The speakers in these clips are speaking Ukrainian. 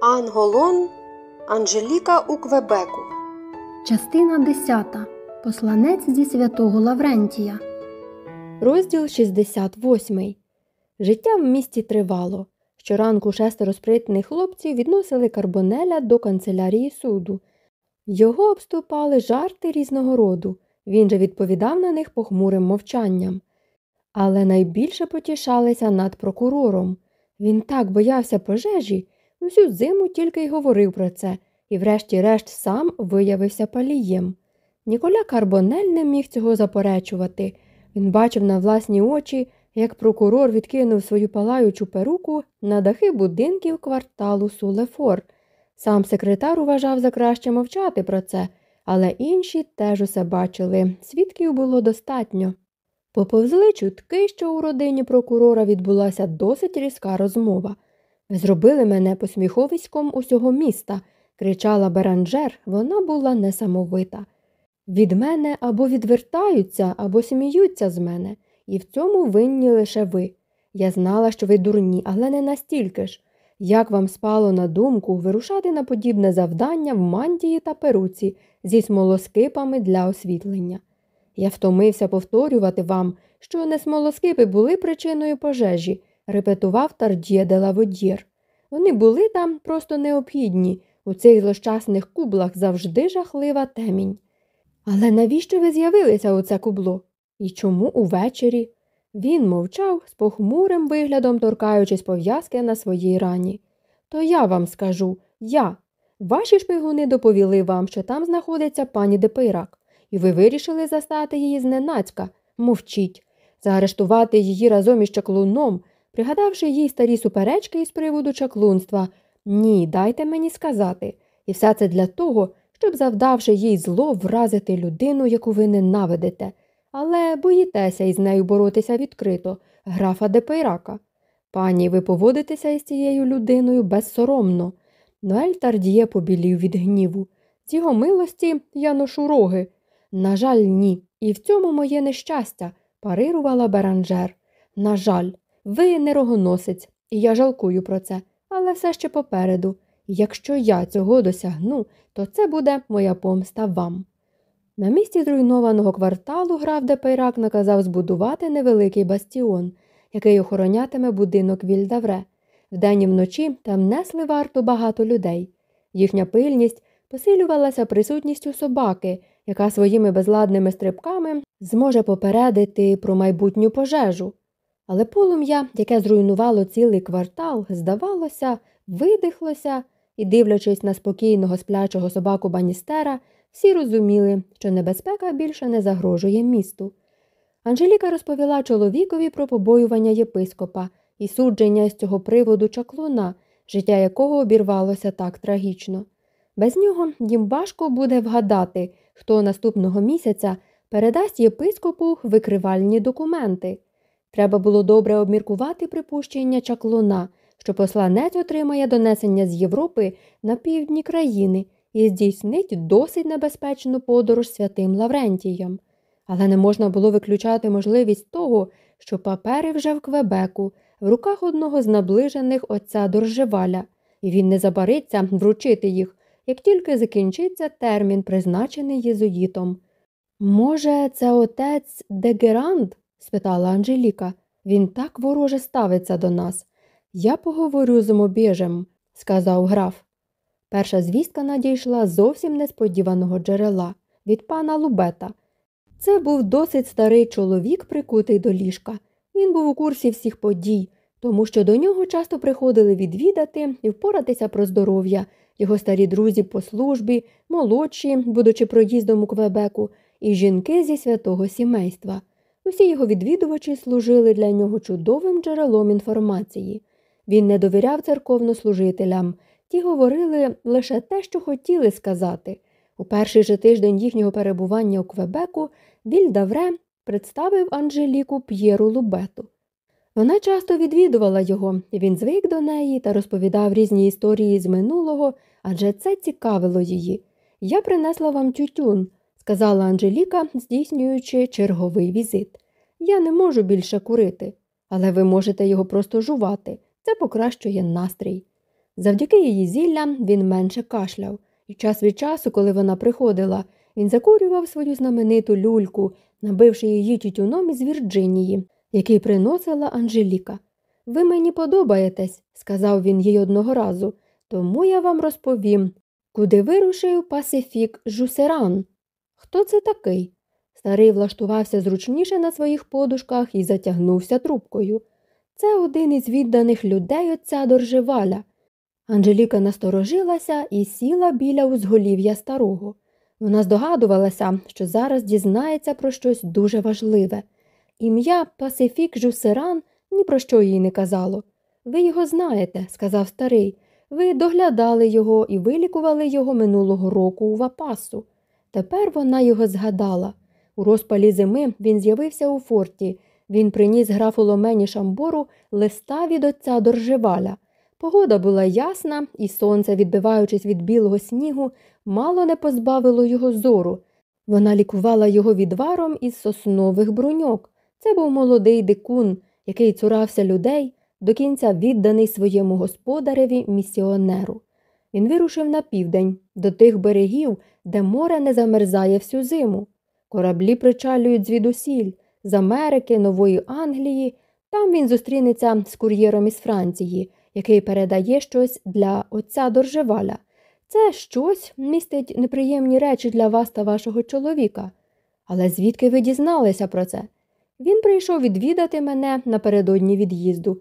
Анголон Анжеліка у Квебеку. Частина 10. Посланець зі святого Лаврентія. Розділ 68. Життя в місті тривало. Щоранку шестеро спритних хлопців відносили Карбонеля до канцелярії суду. Його обступали жарти різного роду. Він же відповідав на них похмурим мовчанням. Але найбільше потішалися над прокурором. Він так боявся пожежі, усю зиму тільки й говорив про це, і, врешті-решт, сам виявився палієм. Ніколя Карбонель не міг цього заперечувати. Він бачив на власні очі, як прокурор відкинув свою палаючу перуку на дахи будинків кварталу Сулефор. Сам секретар вважав за краще мовчати про це, але інші теж усе бачили. Свідків було достатньо. Поповзли чутки, що у родині прокурора відбулася досить різка розмова. Зробили мене посміховиськом усього міста, кричала Беранжер, вона була несамовита. Від мене або відвертаються, або сміються з мене, і в цьому винні лише ви. Я знала, що ви дурні, але не настільки ж. Як вам спало на думку вирушати на подібне завдання в мантії та перуці зі смолоскипами для освітлення? Я втомився повторювати вам, що не смолоскипи були причиною пожежі, репетував Тардє де Лаводєр. Вони були там просто необхідні, у цих злощасних кублах завжди жахлива темінь. Але навіщо ви з'явилися у це кубло? І чому увечері? Він мовчав з похмурим виглядом, торкаючись пов'язки на своїй рані. То я вам скажу я. Ваші шпигуни доповіли вам, що там знаходиться пані Депейрак, і ви вирішили застати її зненацька. Мовчіть, заарештувати її разом із чаклуном, пригадавши їй старі суперечки із приводу чаклунства. Ні, дайте мені сказати. І все це для того, щоб, завдавши їй зло, вразити людину, яку ви ненавидите, але боїтеся із нею боротися відкрито, графа де Пейрака. Пані, ви поводитеся із цією людиною безсоромно. Ноель Тардіє побілів від гніву. З його милості я ношу роги. На жаль, ні. І в цьому моє нещастя, парирувала Беранжер. На жаль, ви не рогоносець, і я жалкую про це, але все ще попереду. Якщо я цього досягну, то це буде моя помста вам. На місці зруйнованого кварталу граф де Пейрак наказав збудувати невеликий бастіон, який охоронятиме будинок Вільдавре. Вдень і вночі там несли варту багато людей. Їхня пильність посилювалася присутністю собаки, яка своїми безладними стрибками зможе попередити про майбутню пожежу. Але полум'я, яке зруйнувало цілий квартал, здавалося, видихлося, і, дивлячись на спокійного сплячого собаку Баністера, всі розуміли, що небезпека більше не загрожує місту. Анжеліка розповіла чоловікові про побоювання єпископа і судження з цього приводу чаклуна, життя якого обірвалося так трагічно. Без нього їм важко буде вгадати, хто наступного місяця передасть єпископу викривальні документи. Треба було добре обміркувати припущення чаклуна, що посланець отримає донесення з Європи на півдні країни і здійснить досить небезпечну подорож святим Лаврентієм. Але не можна було виключати можливість того, що папери вже в Квебеку, в руках одного з наближених отця Доржеваля, і він не забариться вручити їх, як тільки закінчиться термін, призначений єзуїтом. Може, це отець Дегеранд? Спитала Анжеліка. Він так вороже ставиться до нас. Я поговорю з мобіжем, сказав граф. Перша звістка надійшла зовсім несподіваного джерела від пана Лубета. Це був досить старий чоловік, прикутий до ліжка. Він був у курсі всіх подій, тому що до нього часто приходили відвідати і впоратися про здоров'я, його старі друзі по службі, молодші, будучи проїздом у Квебеку, і жінки зі святого сімейства. Усі його відвідувачі служили для нього чудовим джерелом інформації. Він не довіряв церковнослужителям, ті говорили лише те, що хотіли сказати. У перший же тиждень їхнього перебування у Квебеку Вільдавре представив Анжеліку П'єру Лубету. Вона часто відвідувала його, він звик до неї та розповідав різні історії з минулого, адже це цікавило її. Я принесла вам тютюн, сказала Анжеліка, здійснюючи черговий візит. Я не можу більше курити, але ви можете його просто жувати. Це покращує настрій. Завдяки її зіллям він менше кашляв, і час від часу, коли вона приходила, він закурював свою знамениту люльку, набивши її тютюном із Вірджинії, який приносила Анжеліка. Ви мені подобаєтесь, сказав він їй одного разу, тому я вам розповім, куди вирушив Пасифік Жусеран. Хто це такий? Старий влаштувався зручніше на своїх подушках і затягнувся трубкою. Це один із відданих людей отця Доржеваля. Анжеліка насторожилася і сіла біля узголів'я старого. Вона здогадувалася, що зараз дізнається про щось дуже важливе. Ім'я Пасифік Жусеран ні про що їй не казало. Ви його знаєте, сказав старий. Ви доглядали його і вилікували його минулого року у Вапасу. Тепер вона його згадала. У розпалі зими він з'явився у форті. Він приніс графу Ломені Шамбору листа від отця Доржеваля. Погода була ясна, і сонце, відбиваючись від білого снігу, мало не позбавило його зору. Вона лікувала його відваром із соснових бруньок. Це був молодий дикун, який цурався людей, до кінця відданий своєму господареві місіонеру. Він вирушив на південь, до тих берегів, де море не замерзає всю зиму. Кораблі причалюють звідусіль, з Америки, Нової Англії. Там він зустрінеться з кур'єром із Франції, який передає щось для отця Доржеваля. Це щось містить неприємні речі для вас та вашого чоловіка. Але звідки ви дізналися про це? Він прийшов відвідати мене напередодні від'їзду.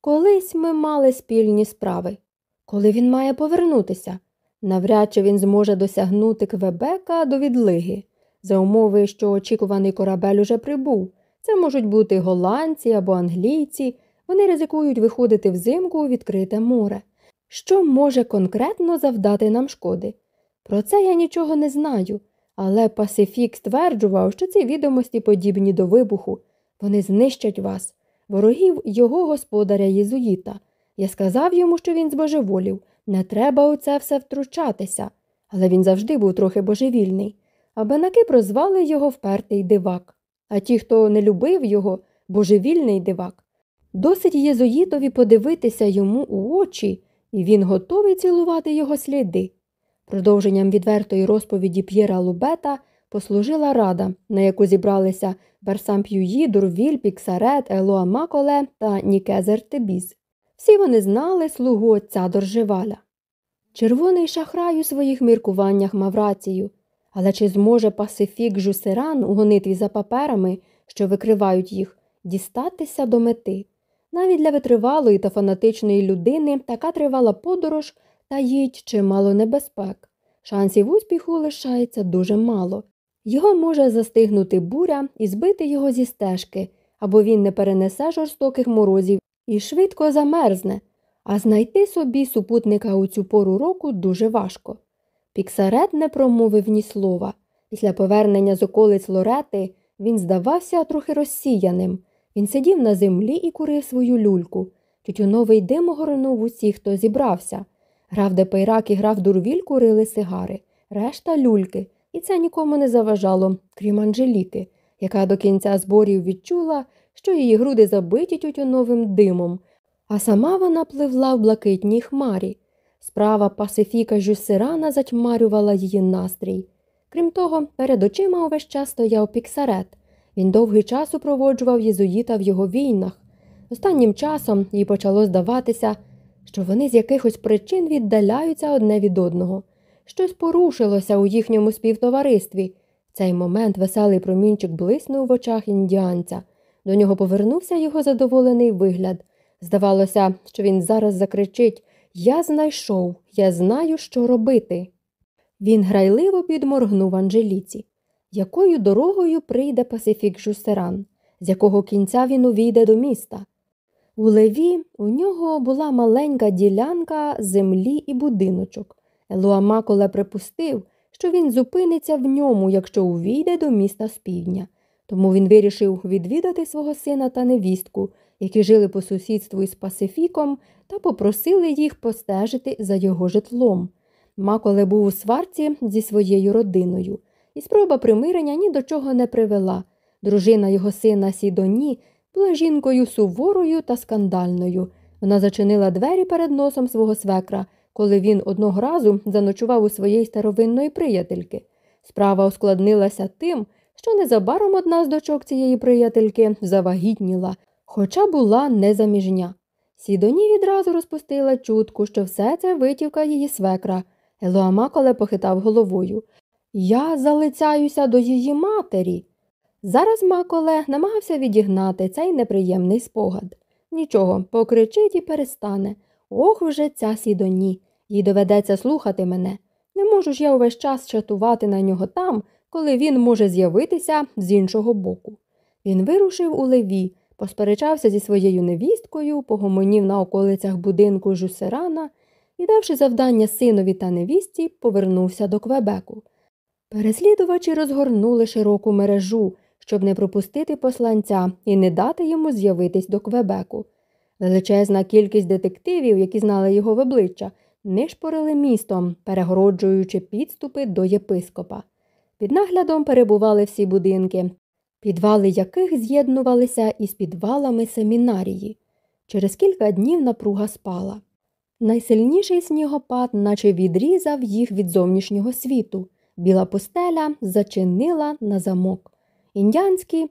Колись ми мали спільні справи. Коли він має повернутися? Навряд чи він зможе досягнути Квебека до відлиги. За умови, що очікуваний корабель уже прибув. Це можуть бути голландці або англійці. Вони ризикують виходити взимку у відкрите море. Що може конкретно завдати нам шкоди? Про це я нічого не знаю, але Пасифік стверджував, що ці відомості подібні до вибуху. Вони знищать вас, ворогів його господаря Єзуїта. Я сказав йому, що він збожеволів. Не треба у це все втручатися. Але він завжди був трохи божевільний. А Абенаки прозвали його впертий дивак, а ті, хто не любив його, божевільний дивак. Досить єзуїтові подивитися йому у очі, і він готовий цілувати його сліди. Продовженням відвертої розповіді П'єра Лубета послужила рада, на яку зібралися Барсамп'юї, Дурвіль, Піксарет, Елоа Маколе та Нікезер Тебіз. Всі вони знали слугу отця Доржеваля. Червоний шахрай у своїх міркуваннях мав рацію, але чи зможе Пасифік Жусеран у гонитві за паперами, що викривають їх, дістатися до мети? Навіть для витривалої та фанатичної людини така тривала подорож та їдь чимало небезпек. Шансів успіху лишається дуже мало. Його може застигнути буря і збити його зі стежки, або він не перенесе жорстоких морозів і швидко замерзне, а знайти собі супутника у цю пору року дуже важко. Піксарет не промовив ні слова. Після повернення з околиць Лорети він здавався трохи розсіяним. Він сидів на землі і курив свою люльку. Тютюновий дим огорнув усіх, хто зібрався. Граф де Пейрак і граф д'Урвіль курили сигари, решта люльки, і це нікому не заважало, крім Анжеліки, яка до кінця зборів відчула, що її груди забиті тютюновим димом, а сама вона пливла в блакитній хмарі. Справа Пасифіка Жюсирана затьмарювала її настрій. Крім того, перед очима увесь час стояв Піксарет. Він довгий час супроводжував єзуїта в його війнах. Останнім часом їй почало здаватися, що вони з якихось причин віддаляються одне від одного. Щось порушилося у їхньому співтоваристві. В цей момент веселий промінчик блиснув в очах індіанця. До нього повернувся його задоволений вигляд. Здавалося, що він зараз закричить Я знайшов, я знаю, що робити. Він грайливо підморгнув Анжеліці. Якою дорогою прийде Пасифік Жустеран, з якого кінця він увійде до міста? У леві у нього була маленька ділянка землі і будиночок. Елуамаколе припустив, що він зупиниться в ньому, якщо увійде до міста з півдня. Тому він вирішив відвідати свого сина та невістку, які жили по сусідству із Пасифіком, та попросили їх постежити за його житлом. Маколе був у сварці зі своєю родиною, і спроба примирення ні до чого не привела. Дружина його сина Сідоні була жінкою суворою та скандальною, Вона зачинила двері перед носом свого свекра, коли він одного разу заночував у своєї старовинної приятельки. Справа ускладнилася тим, що незабаром одна з дочок цієї приятельки завагітніла, хоча була незаміжня. Сідоні відразу розпустила чутку, що все це витівка її свекра. Елоа Маколе похитав головою. Я залицяюся до її матері. Зараз Маколе намагався відігнати цей неприємний спогад. Нічого, покричить і перестане. Ох вже ця сідоні. Їй доведеться слухати мене. Не можу ж я увесь час чатувати на нього там, коли він може з'явитися з іншого боку. Він вирушив у леві, посперечався зі своєю невісткою, погомонів на околицях будинку Жусерана і, давши завдання синові та невісті, повернувся до Квебеку. Переслідувачі розгорнули широку мережу, щоб не пропустити посланця і не дати йому з'явитись до Квебеку. Величезна кількість детективів, які знали його в обличчя, нишпорили містом, перегороджуючи підступи до єпископа. Під наглядом перебували всі будинки, підвали яких з'єднувалися із підвалами семінарії. Через кілька днів напруга спала. Найсильніший снігопад, наче відрізав їх від зовнішнього світу. Біла пустеля зачинила на замок. Індіанські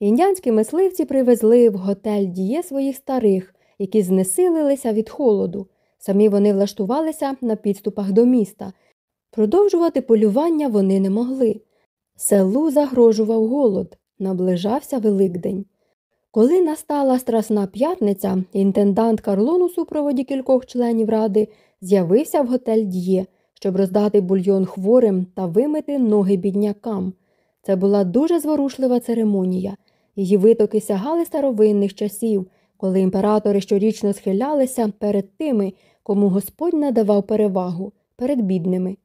Індіанські мисливці привезли в готель діє своїх старих, які знесилилися від холоду. Самі вони влаштувалися на підступах до міста. Продовжувати полювання вони не могли. Селу загрожував голод, наближався Великдень. Коли настала Страсна п'ятниця, інтендант Карлон у супроводі кількох членів ради з'явився в готель Д'є, щоб роздати бульйон хворим та вимити ноги біднякам. Це була дуже зворушлива церемонія. Її витоки сягали старовинних часів, коли імператори щорічно схилялися перед тими, кому Господь надавав перевагу, перед бідними.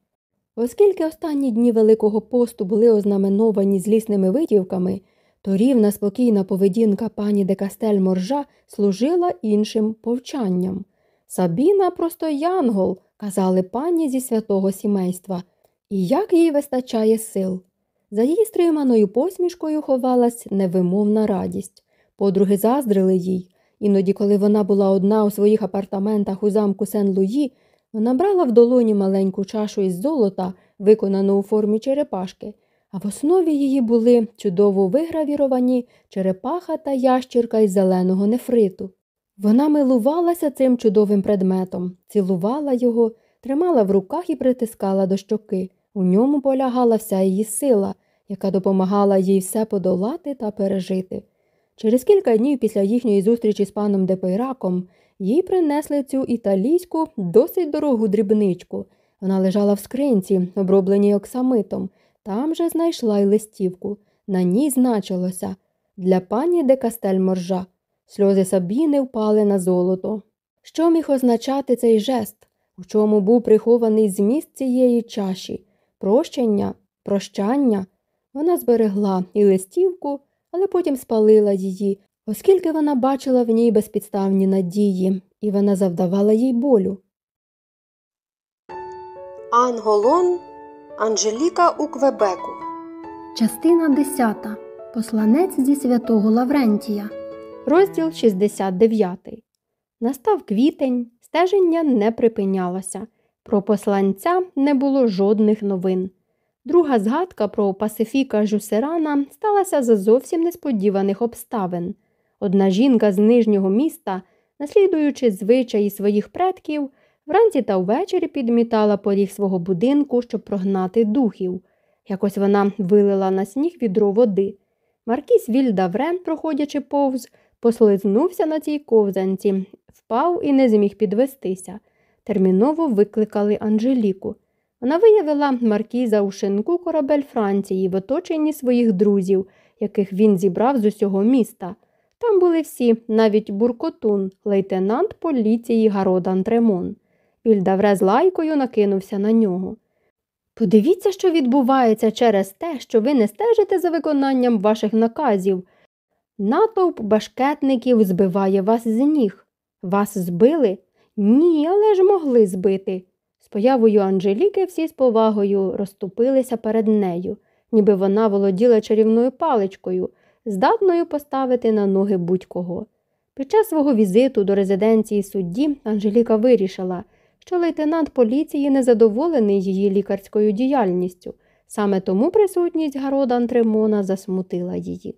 Оскільки останні дні Великого посту були ознаменовані злісними витівками, то рівна спокійна поведінка пані де Кастель Моржа служила іншим повчанням. Сабіна просто янгол, казали пані зі святого сімейства, і як їй вистачає сил. За її стриманою посмішкою ховалась невимовна радість. Подруги заздрили їй. Іноді, коли вона була одна у своїх апартаментах у замку Сен Луї, вона брала в долоні маленьку чашу із золота, виконану у формі черепашки, а в основі її були чудово вигравіровані черепаха та ящірка із зеленого нефриту. Вона милувалася цим чудовим предметом, цілувала його, тримала в руках і притискала до щоки. У ньому полягала вся її сила, яка допомагала їй все подолати та пережити. Через кілька днів після їхньої зустрічі з паном де Пейраком їй принесли цю італійську досить дорогу дрібничку. Вона лежала в скринці, обробленій оксамитом. Там же знайшла й листівку. На ній значилося для пані де Кастель Моржа. Сльози Сабіни впали на золото. Що міг означати цей жест, у чому був прихований зміст цієї чаші? Прощення, прощання. Вона зберегла і листівку, але потім спалила її, оскільки вона бачила в ній безпідставні надії, і вона завдавала їй болю. Анголон Анжеліка у Квебеку. Частина 10. Посланець зі святого Лаврентія. Розділ 69. Настав квітень, стеження не припинялося. Про посланця не було жодних новин. Друга згадка про Пасифіка Жусерана сталася за зовсім несподіваних обставин. Одна жінка з нижнього міста, наслідуючи звичаї своїх предків, вранці та ввечері підмітала поріг свого будинку, щоб прогнати духів. Якось вона вилила на сніг відро води. Маркіс Вільдаврен, проходячи повз, послизнувся на цій ковзанці, впав і не зміг підвестися. Терміново викликали Анжеліку. Вона виявила маркіза у шинку корабель Франції в оточенні своїх друзів, яких він зібрав з усього міста. Там були всі, навіть буркотун, лейтенант поліції Гародан Тремон. Вільдавре з лайкою накинувся на нього. Подивіться, що відбувається через те, що ви не стежите за виконанням ваших наказів. Натовп башкетників збиває вас з ніг. Вас збили? Ні, але ж могли збити. З появою Анжеліки всі з повагою розступилися перед нею, ніби вона володіла чарівною паличкою, здатною поставити на ноги будь-кого. Під час свого візиту до резиденції судді Анжеліка вирішила, що лейтенант поліції незадоволений її лікарською діяльністю. Саме тому присутність Гаро д'Антремона засмутила її.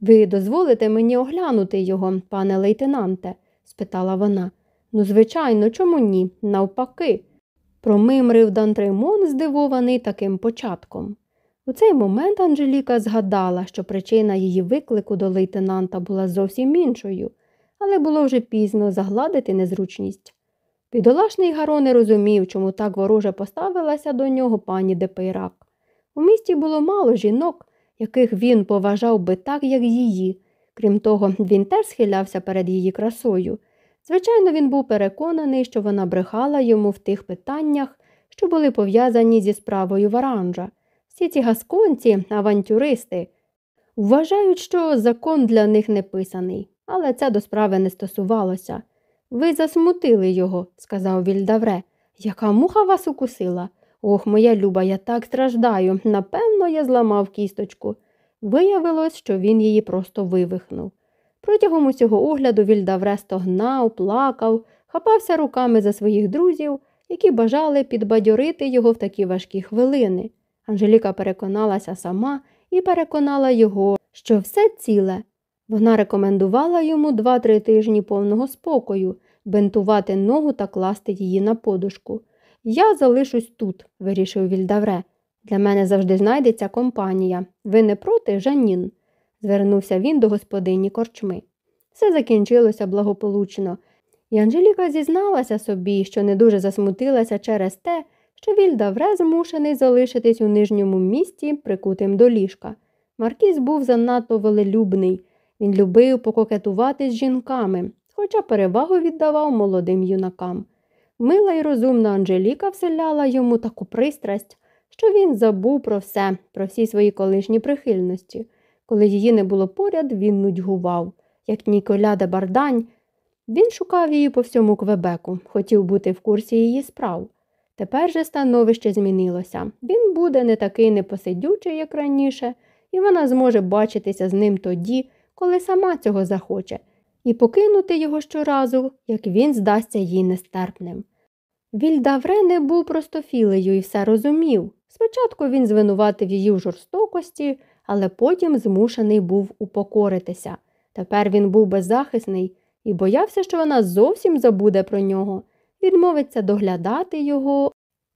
Ви дозволите мені оглянути його, пане лейтенанте? спитала вона. Ну, звичайно, чому ні? Навпаки. Промимрив д'Антремон, здивований таким початком. У цей момент Анжеліка згадала, що причина її виклику до лейтенанта була зовсім іншою, але було вже пізно загладити незручність. Бідолашний Гаро не розумів, чому так вороже поставилася до нього пані де Пейрак. У місті було мало жінок, яких він поважав би так, як її. Крім того, він теж схилявся перед її красою. Звичайно, він був переконаний, що вона брехала йому в тих питаннях, що були пов'язані зі справою Варанжа. Всі ці гасконці, авантюристи, вважають, що закон для них не писаний, але це до справи не стосувалося. Ви засмутили його, сказав Вільдавре. Яка муха вас укусила? Ох, моя люба, я так страждаю. Напевно, я зламав кісточку. Виявилось, що він її просто вивихнув. Протягом усього огляду Вільдавре стогнав, плакав, хапався руками за своїх друзів, які бажали підбадьорити його в такі важкі хвилини. Анжеліка переконалася сама і переконала його, що все ціле. Вона рекомендувала йому два-три тижні повного спокою, бентувати ногу та класти її на подушку. Я залишусь тут, вирішив Вільдавре. Для мене завжди знайдеться компанія. Ви не проти, Жанін? звернувся він до господині корчми. Все закінчилося благополучно, і Анжеліка зізналася собі, що не дуже засмутилася через те, що Вільдавре змушений залишитись у нижньому місті, прикутим до ліжка. Маркіз був занадто велелюбний. Він любив пококетувати з жінками, хоча перевагу віддавав молодим юнакам. Мила й розумна Анжеліка вселяла йому таку пристрасть, що він забув про все, про всі свої колишні прихильності. Коли її не було поряд, він нудьгував. Як Ніколя де Бардань, він шукав її по всьому Квебеку, хотів бути в курсі її справ. Тепер же становище змінилося. Він буде не такий непосидючий, як раніше, і вона зможе бачитися з ним тоді, коли сама цього захоче, і покинути його щоразу, як він здасться їй нестерпним. Вільдавре не був простофілею і все розумів. Спочатку він звинуватив її в жорстокості, але потім змушений був упокоритися. Тепер він був беззахисний і боявся, що вона зовсім забуде про нього, відмовиться доглядати його,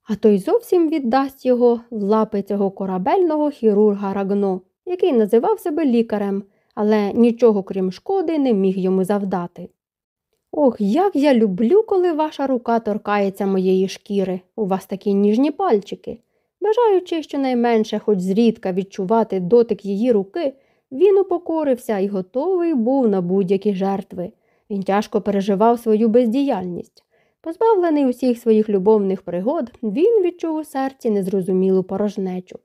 а той зовсім віддасть його в лапи цього корабельного хірурга Рагно, який називав себе лікарем, але нічого крім шкоди не міг йому завдати. Ох, як я люблю, коли ваша рука торкається моєї шкіри, у вас такі ніжні пальчики. Бажаючи щонайменше хоч зрідка відчувати дотик її руки, він упокорився і готовий був на будь-які жертви. Він тяжко переживав свою бездіяльність. Позбавлений усіх своїх любовних пригод, він відчув у серці незрозумілу порожнечу.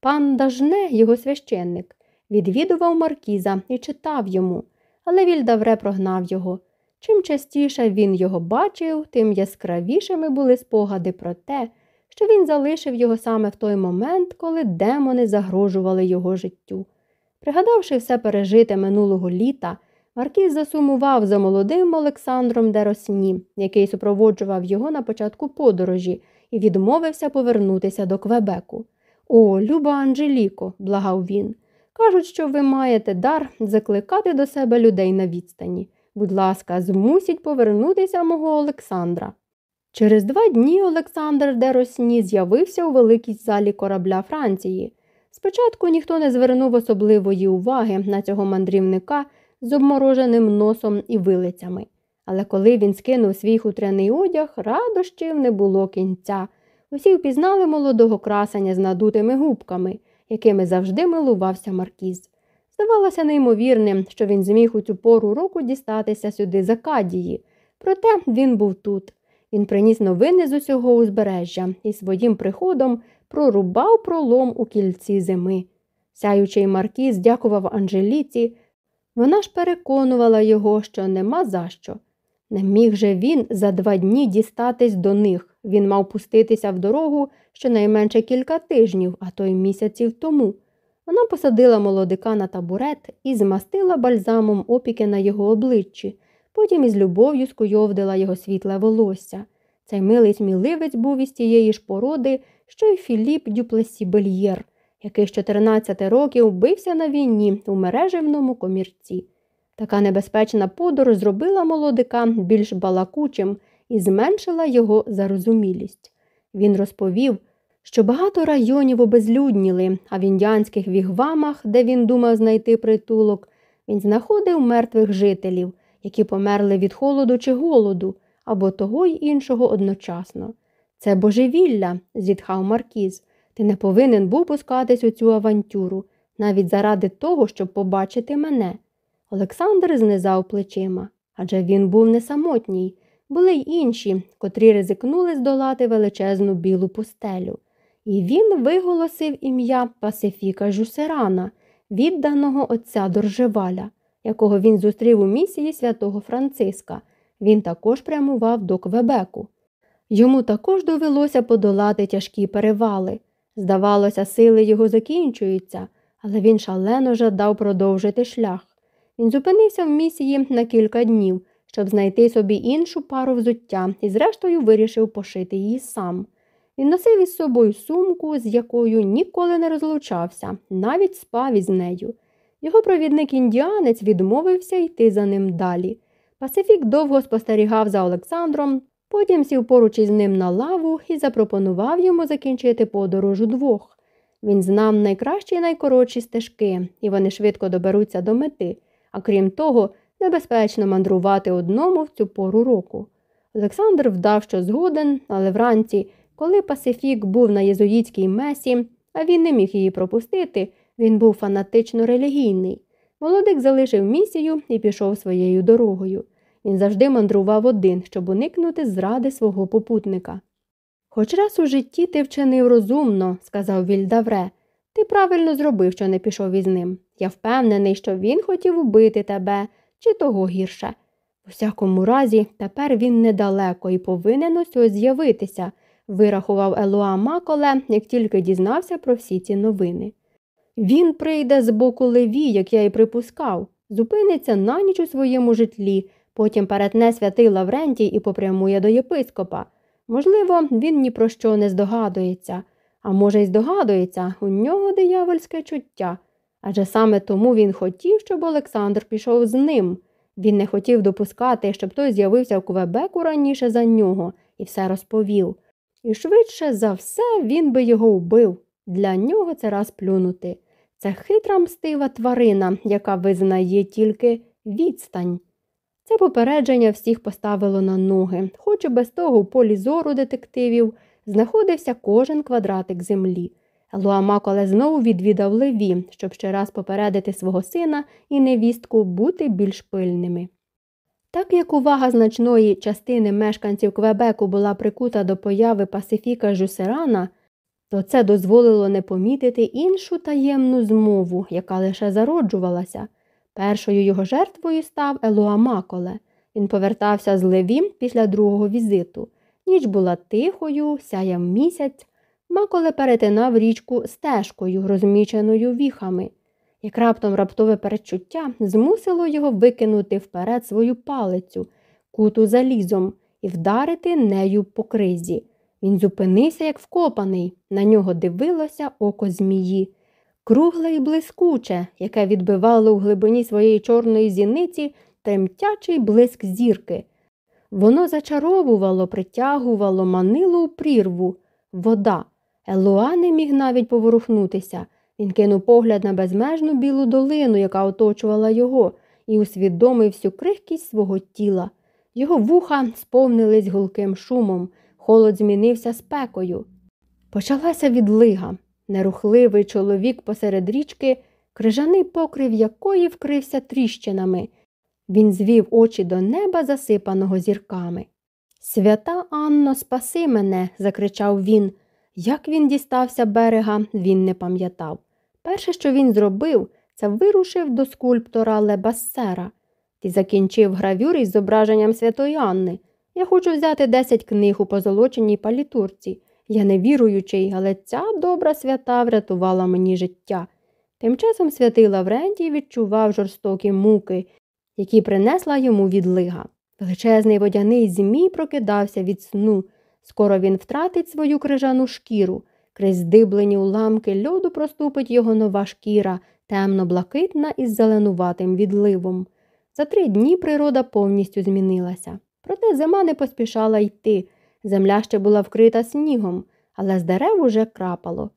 Пан Дажне, його священник, відвідував Маркіза і читав йому, але Вільдавре прогнав його. Чим частіше він його бачив, тим яскравішими були спогади про те, що він залишив його саме в той момент, коли демони загрожували його життю. Пригадавши все пережите минулого літа, Маркіз засумував за молодим Олександром Деросні, який супроводжував його на початку подорожі і відмовився повернутися до Квебеку. О, люба Анжеліко, благав він. Кажуть, що ви маєте дар закликати до себе людей на відстані. Будь ласка, змусіть повернутися мого Олександра. Через два дні Олександр Деросні з'явився у великій залі корабля Франції. Спочатку ніхто не звернув особливої уваги на цього мандрівника з обмороженим носом і вилицями. Але коли він скинув свій хутряний одяг, радощів не було кінця. Усі впізнали молодого красення з надутими губками, якими завжди милувався Маркіз. Здавалося неймовірним, що він зміг у цю пору року дістатися сюди з Акадії. Проте він був тут. Він приніс новини з усього узбережжя і своїм приходом прорубав пролом у кільці зими. Сяючий Маркіз дякував Анжеліці. Вона ж переконувала його, що нема за що. Не міг же він за два дні дістатись до них. Він мав пуститися в дорогу щонайменше кілька тижнів, а то й місяців тому. Вона посадила молодика на табурет і змастила бальзамом опіки на його обличчі, потім із любов'ю скуйовдила його світле волосся. Цей милий сміливець був із тієї ж породи, що й Філіп Дюплесі Бельєр, який з 14 років бився на війні у мережевному комірці. Така небезпечна подорож зробила молодика більш балакучим і зменшила його зарозумілість. Він розповів, що багато районів обезлюдніли, а в індіанських вігвамах, де він думав знайти притулок, він знаходив мертвих жителів, які померли від холоду чи голоду, або того й іншого одночасно. Це божевілля, зітхав Маркіз. Ти не повинен був пускатись у цю авантюру, навіть заради того, щоб побачити мене. Олександр знизав плечима, адже він був не самотній. Були й інші, котрі ризикнули здолати величезну білу пустелю. І він виголосив ім'я Пасифіка Жусерана, відданого отця Доржеваля, якого він зустрів у місії святого Франциска. Він також прямував до Квебеку. Йому також довелося подолати тяжкі перевали. Здавалося, сили його закінчуються, але він шалено жадав продовжити шлях. Він зупинився в місії на кілька днів, щоб знайти собі іншу пару взуття і, зрештою, вирішив пошити її сам. Він носив із собою сумку, з якою ніколи не розлучався, навіть спав із нею. Його провідник індіанець відмовився йти за ним далі. Пасифік довго спостерігав за Олександром, потім сів поруч із ним на лаву і запропонував йому закінчити подорож удвох. Він знав найкращі і найкоротші стежки, і вони швидко доберуться до мети, а крім того, небезпечно мандрувати одному в цю пору року. Олександр вдав, що згоден, але вранці, коли Пасифік був на єзуїтській месі, а він не міг її пропустити, він був фанатично релігійний. Молодик залишив місію і пішов своєю дорогою. Він завжди мандрував один, щоб уникнути зради свого попутника. Хоч раз у житті ти вчинив розумно, сказав Вільдавре, ти правильно зробив, що не пішов із ним. Я впевнений, що він хотів убити тебе, чи того гірше. У всякому разі, тепер він недалеко і повинен ось з'явитися, вирахував Елуа Маколе, як тільки дізнався про всі ці новини. Він прийде з боку леві, як я й припускав, зупиниться на ніч у своєму житлі, потім перетне святий Лаврентій і попрямує до єпископа. Можливо, він ні про що не здогадується, а може, й здогадується, у нього диявольське чуття. Адже саме тому він хотів, щоб Олександр пішов з ним. Він не хотів допускати, щоб той з'явився в Квебеку раніше за нього і все розповів. І швидше за все він би його вбив. Для нього це раз плюнути. Це хитра мстива тварина, яка визнає тільки відстань. Це попередження всіх поставило на ноги, хоч і без того у полі зору детективів знаходився кожен квадратик землі. Луамаколе знову відвідав Леві, щоб ще раз попередити свого сина і невістку бути більш пильними. Так як увага значної частини мешканців Квебеку була прикута до появи Пасифіка Жусерана, то це дозволило не помітити іншу таємну змову, яка лише зароджувалася. Першою його жертвою став Елуамаколе. Він повертався з Леві після другого візиту. Ніч була тихою, сяяв місяць. Маколе перетинав річку стежкою, розміченою віхами. Як раптом раптове перечуття змусило його викинути вперед свою палицю, куту залізом, і вдарити нею по кризі. Він зупинився, як вкопаний, на нього дивилося око змії. Кругле і блискуче, яке відбивало у глибині своєї чорної зіниці тремтячий блиск зірки. Воно зачаровувало, притягувало, манило у прірву, вода. Елуа не міг навіть поворухнутися. Він кинув погляд на безмежну білу долину, яка оточувала його, і усвідомив всю крихкість свого тіла. Його вуха сповнились гулким шумом, холод змінився спекою. Почалася відлига. Нерухливий чоловік посеред річки, крижаний покрив якої вкрився тріщинами. Він звів очі до неба, засипаного зірками. Свята Анно, спаси мене, закричав він. Як він дістався берега, він не пам'ятав. Перше, що він зробив, це вирушив до скульптора Лебассера. Ти закінчив гравюр із зображенням святої Анни. Я хочу взяти десять книг у позолоченій палітурці. Я не віруючий, але ця добра свята врятувала мені життя. Тим часом святий Лаврентій відчував жорстокі муки, які принесла йому відлига. Величезний водяний змій прокидався від сну. Скоро він втратить свою крижану шкіру. Крізь здиблені уламки льоду проступить його нова шкіра, темно-блакитна із зеленуватим відливом. За три дні природа повністю змінилася. Проте зима не поспішала йти. Земля ще була вкрита снігом, але з дерев уже крапало.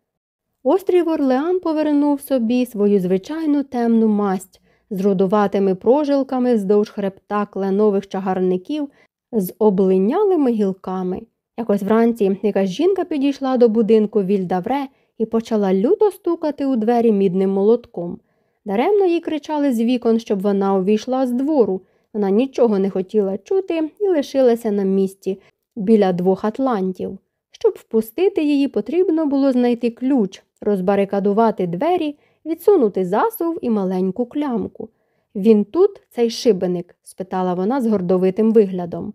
Острів Орлеан повернув собі свою звичайну темну масть з рудуватими прожилками вздовж хребта кленових чагарників з облинялими гілками. Якось вранці якась жінка підійшла до будинку Вільдавре і почала люто стукати у двері мідним молотком. Даремно їй кричали з вікон, щоб вона увійшла з двору. Вона нічого не хотіла чути і лишилася на місці біля двох атлантів. Щоб впустити її, потрібно було знайти ключ, розбарикадувати двері, відсунути засув і маленьку клямку. Він тут, цей шибеник? спитала вона з гордовитим виглядом.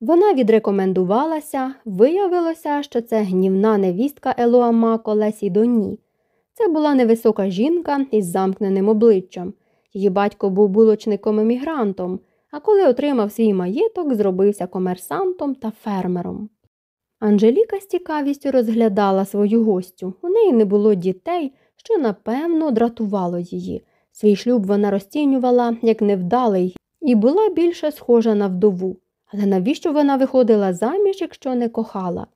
Вона відрекомендувалася, виявилося, що це гнівна невістка Елоама Колесі Доні. Це була невисока жінка із замкненим обличчям. Її батько був булочником-емігрантом, а коли отримав свій маєток, зробився комерсантом та фермером. Анжеліка з цікавістю розглядала свою гостю. У неї не було дітей, що напевно дратувало її. Свій шлюб вона розцінювала як невдалий і була більше схожа на вдову. Але навіщо вона виходила заміж, якщо не кохала?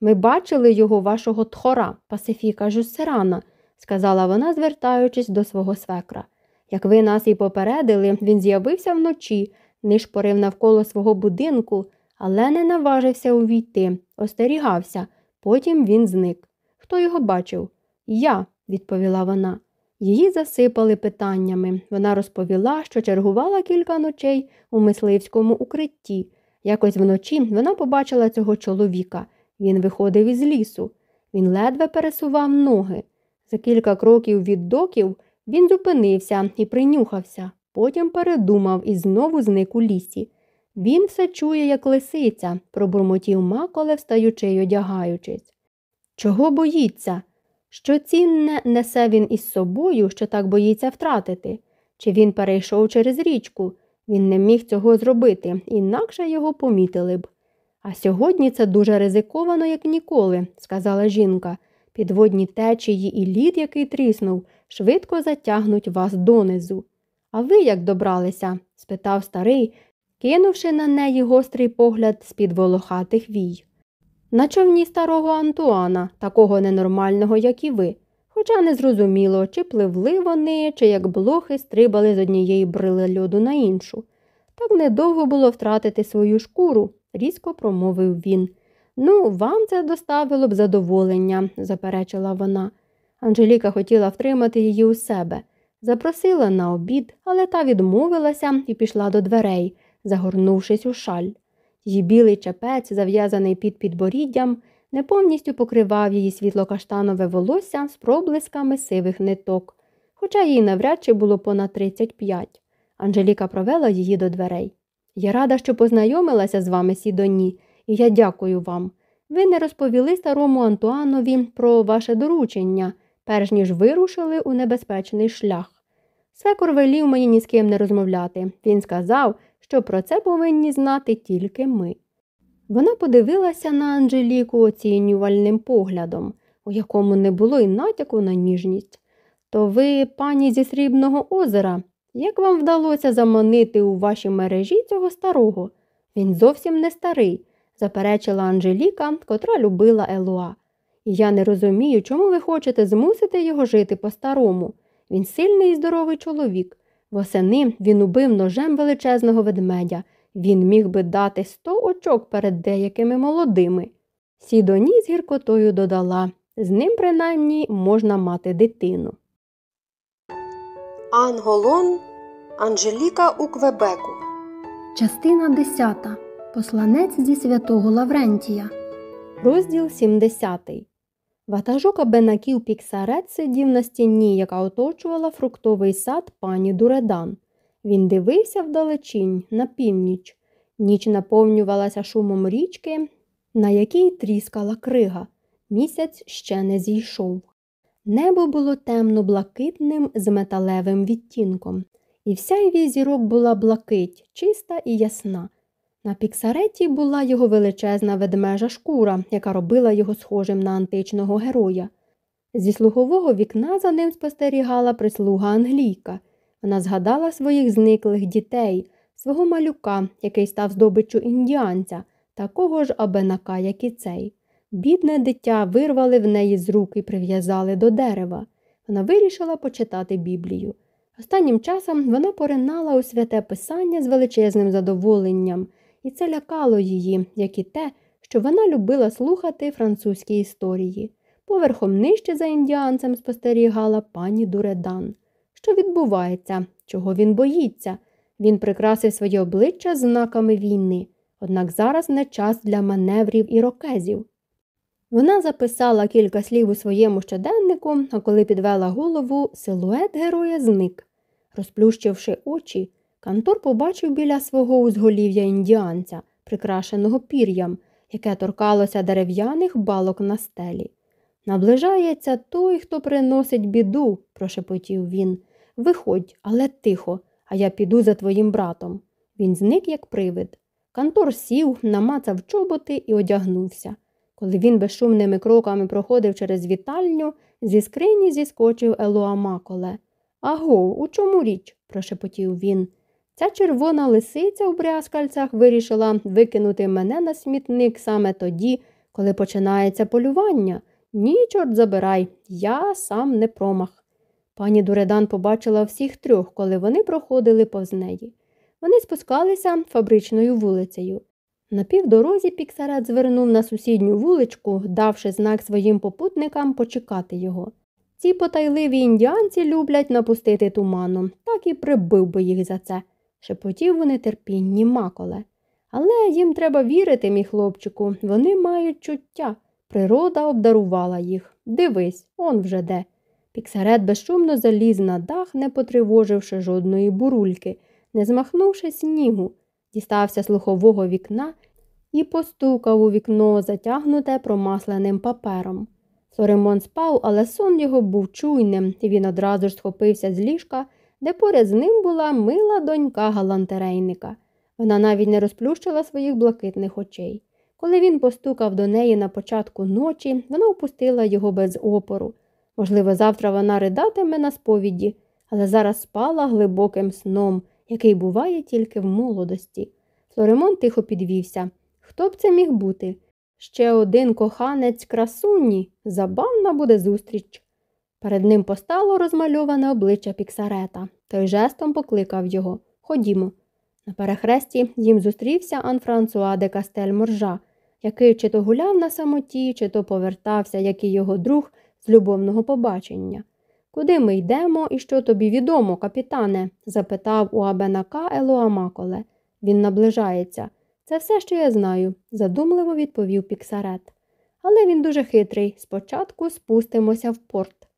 Ми бачили його вашого тхора, Пасифіка Жуссерана, сказала вона, звертаючись до свого свекра. Як ви нас і попередили, він з'явився вночі, нишпорив навколо свого будинку, але не наважився увійти, остерігався. Потім він зник. Хто його бачив? Я, відповіла вона. Її засипали питаннями. Вона розповіла, що чергувала кілька ночей у мисливському укритті. Якось вночі вона побачила цього чоловіка. Він виходив із лісу. Він ледве пересував ноги. За кілька кроків від доків він зупинився і принюхався, потім передумав і знову зник у лісі. Він все чує, як лисиця, пробурмотів маколе, встаючи й одягаючись. Чого боїться? Що цінне несе він із собою, що так боїться втратити? Чи він перейшов через річку? Він не міг цього зробити, інакше його помітили б. А сьогодні це дуже ризиковано, як ніколи, сказала жінка. Підводні течії і лід, який тріснув, швидко затягнуть вас донизу. А ви як добралися? спитав старий, кинувши на неї гострий погляд з-під волохатих вій. На човні старого Антуана, такого ненормального, як і ви, хоча не зрозуміло, чи пливли вони, чи як блохи стрибали з однієї брили льоду на іншу. Так недовго було втратити свою шкуру, різко промовив він. Ну, вам це доставило б задоволення, заперечила вона. Анжеліка хотіла втримати її у себе. Запросила на обід, але та відмовилася і пішла до дверей, загорнувшись у шаль. Її білий чепець, зав'язаний під підборіддям, не повністю покривав її світло-каштанове волосся з проблисками сивих ниток, хоча їй навряд чи було понад 35. Анжеліка провела її до дверей. Я рада, що познайомилася з вами, Сідоні, і я дякую вам. Ви не розповіли старому Антуанові про ваше доручення, перш ніж вирушили у небезпечний шлях. Свекор велів мені ні з ким не розмовляти. Він сказав, що про це повинні знати тільки ми. Вона подивилася на Анжеліку оцінювальним поглядом, у якому не було й натяку на ніжність. То ви, пані зі срібного озера, як вам вдалося заманити у ваші мережі цього старого? Він зовсім не старий, заперечила Анжеліка, котра любила Елуа. І я не розумію, чому ви хочете змусити його жити по-старому. Він сильний і здоровий чоловік. Восени він убив ножем величезного ведмедя. Він міг би дати сто очок перед деякими молодими. Сідоні з гіркотою додала з ним, принаймні, можна мати дитину. Анголон Анжеліка у Квебеку. Частина 10. Посланець зі святого Лаврентія. Розділ 70. Ватажок абенаків Піксарет сидів на стіні, яка оточувала фруктовий сад пані Дуредан. Він дивився вдалечінь на північ. Ніч наповнювалася шумом річки, на якій тріскала крига. Місяць ще не зійшов. Небо було темно блакитним з металевим відтінком. і вся її зірок була блакить, чиста і ясна. На піксареті була його величезна ведмежа шкура, яка робила його схожим на античного героя. Зі слухового вікна за ним спостерігала прислуга англійка. Вона згадала своїх зниклих дітей, свого малюка, який став здобиччю індіанця, такого ж абенака, як і цей. Бідне дитя вирвали в неї з рук і прив'язали до дерева. Вона вирішила почитати Біблію. Останнім часом вона поринала у святе писання з величезним задоволенням, і це лякало її, як і те, що вона любила слухати французькі історії. Поверхом нижче за індіанцем спостерігала пані Дуредан. Що відбувається, чого він боїться? Він прикрасив своє обличчя знаками війни, однак зараз не час для маневрів і рокезів. Вона записала кілька слів у своєму щоденнику, а коли підвела голову, силует героя зник. Розплющивши очі, Кантор побачив біля свого узголів'я індіанця, прикрашеного пір'ям, яке торкалося дерев'яних балок на стелі. Наближається той, хто приносить біду, прошепотів він. Виходь, але тихо, а я піду за твоїм братом. Він зник, як привид. Кантор сів, намацав чоботи і одягнувся. Коли він безшумними кроками проходив через вітальню, зі скрині зіскочив Елоа Маколе. Аго, у чому річ? прошепотів він. Ця червона лисиця у брязкальцях вирішила викинути мене на смітник саме тоді, коли починається полювання. Ні, чорт забирай, я сам не промах. Пані Дуредан побачила всіх трьох, коли вони проходили повз неї. Вони спускалися фабричною вулицею. На півдорозі Піксарет звернув на сусідню вуличку, давши знак своїм попутникам почекати його. Ці потайливі індіанці люблять напустити туману, так і прибив би їх за це, шепотів у нетерпінні маколе. Але їм треба вірити, мій хлопчику, вони мають чуття. Природа обдарувала їх. Дивись, он вже де. Піксарет безшумно заліз на дах, не потривоживши жодної бурульки, не змахнувши снігу, дістався слухового вікна і постукав у вікно, затягнуте промасленим папером. Соремон спав, але сон його був чуйним, і він одразу ж схопився з ліжка, де поряд з ним була мила донька галантерейника. Вона навіть не розплющила своїх блакитних очей. Коли він постукав до неї на початку ночі, вона впустила його без опору. Можливо, завтра вона ридатиме на сповіді, але зараз спала глибоким сном, який буває тільки в молодості. Флоремон тихо підвівся. Хто б це міг бути? Ще один коханець красуні, забавна буде зустріч. Перед ним постало розмальоване обличчя Піксарета. Той жестом покликав його Ходімо. На перехресті їм зустрівся Анфрансуа де Кастель Моржа, який чи то гуляв на самоті, чи то повертався, як і його друг, з любовного побачення. Куди ми йдемо і що тобі відомо, капітане? запитав у Абенака Елуамаколе. Він наближається. Це все, що я знаю, задумливо відповів Піксарет. Але він дуже хитрий. Спочатку спустимося в порт.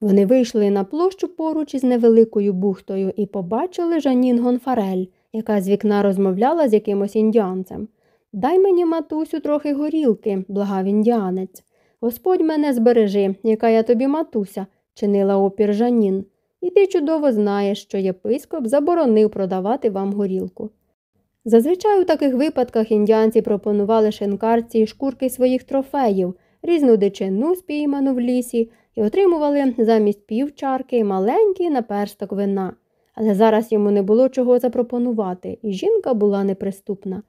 Вони вийшли на площу поруч із невеликою бухтою і побачили Жанін Гонфарель, яка з вікна розмовляла з якимось індіанцем. Дай мені, матусю, трохи горілки, благав індіанець. Господь мене збережи, яка я тобі матуся, чинила опір Жанін. І ти чудово знаєш, що єпископ заборонив продавати вам горілку. Зазвичай у таких випадках індіанці пропонували шинкарці шкурки своїх трофеїв, різну дичину, спійману в лісі, і отримували замість півчарки маленький наперсток вина. Але зараз йому не було чого запропонувати, і жінка була неприступна.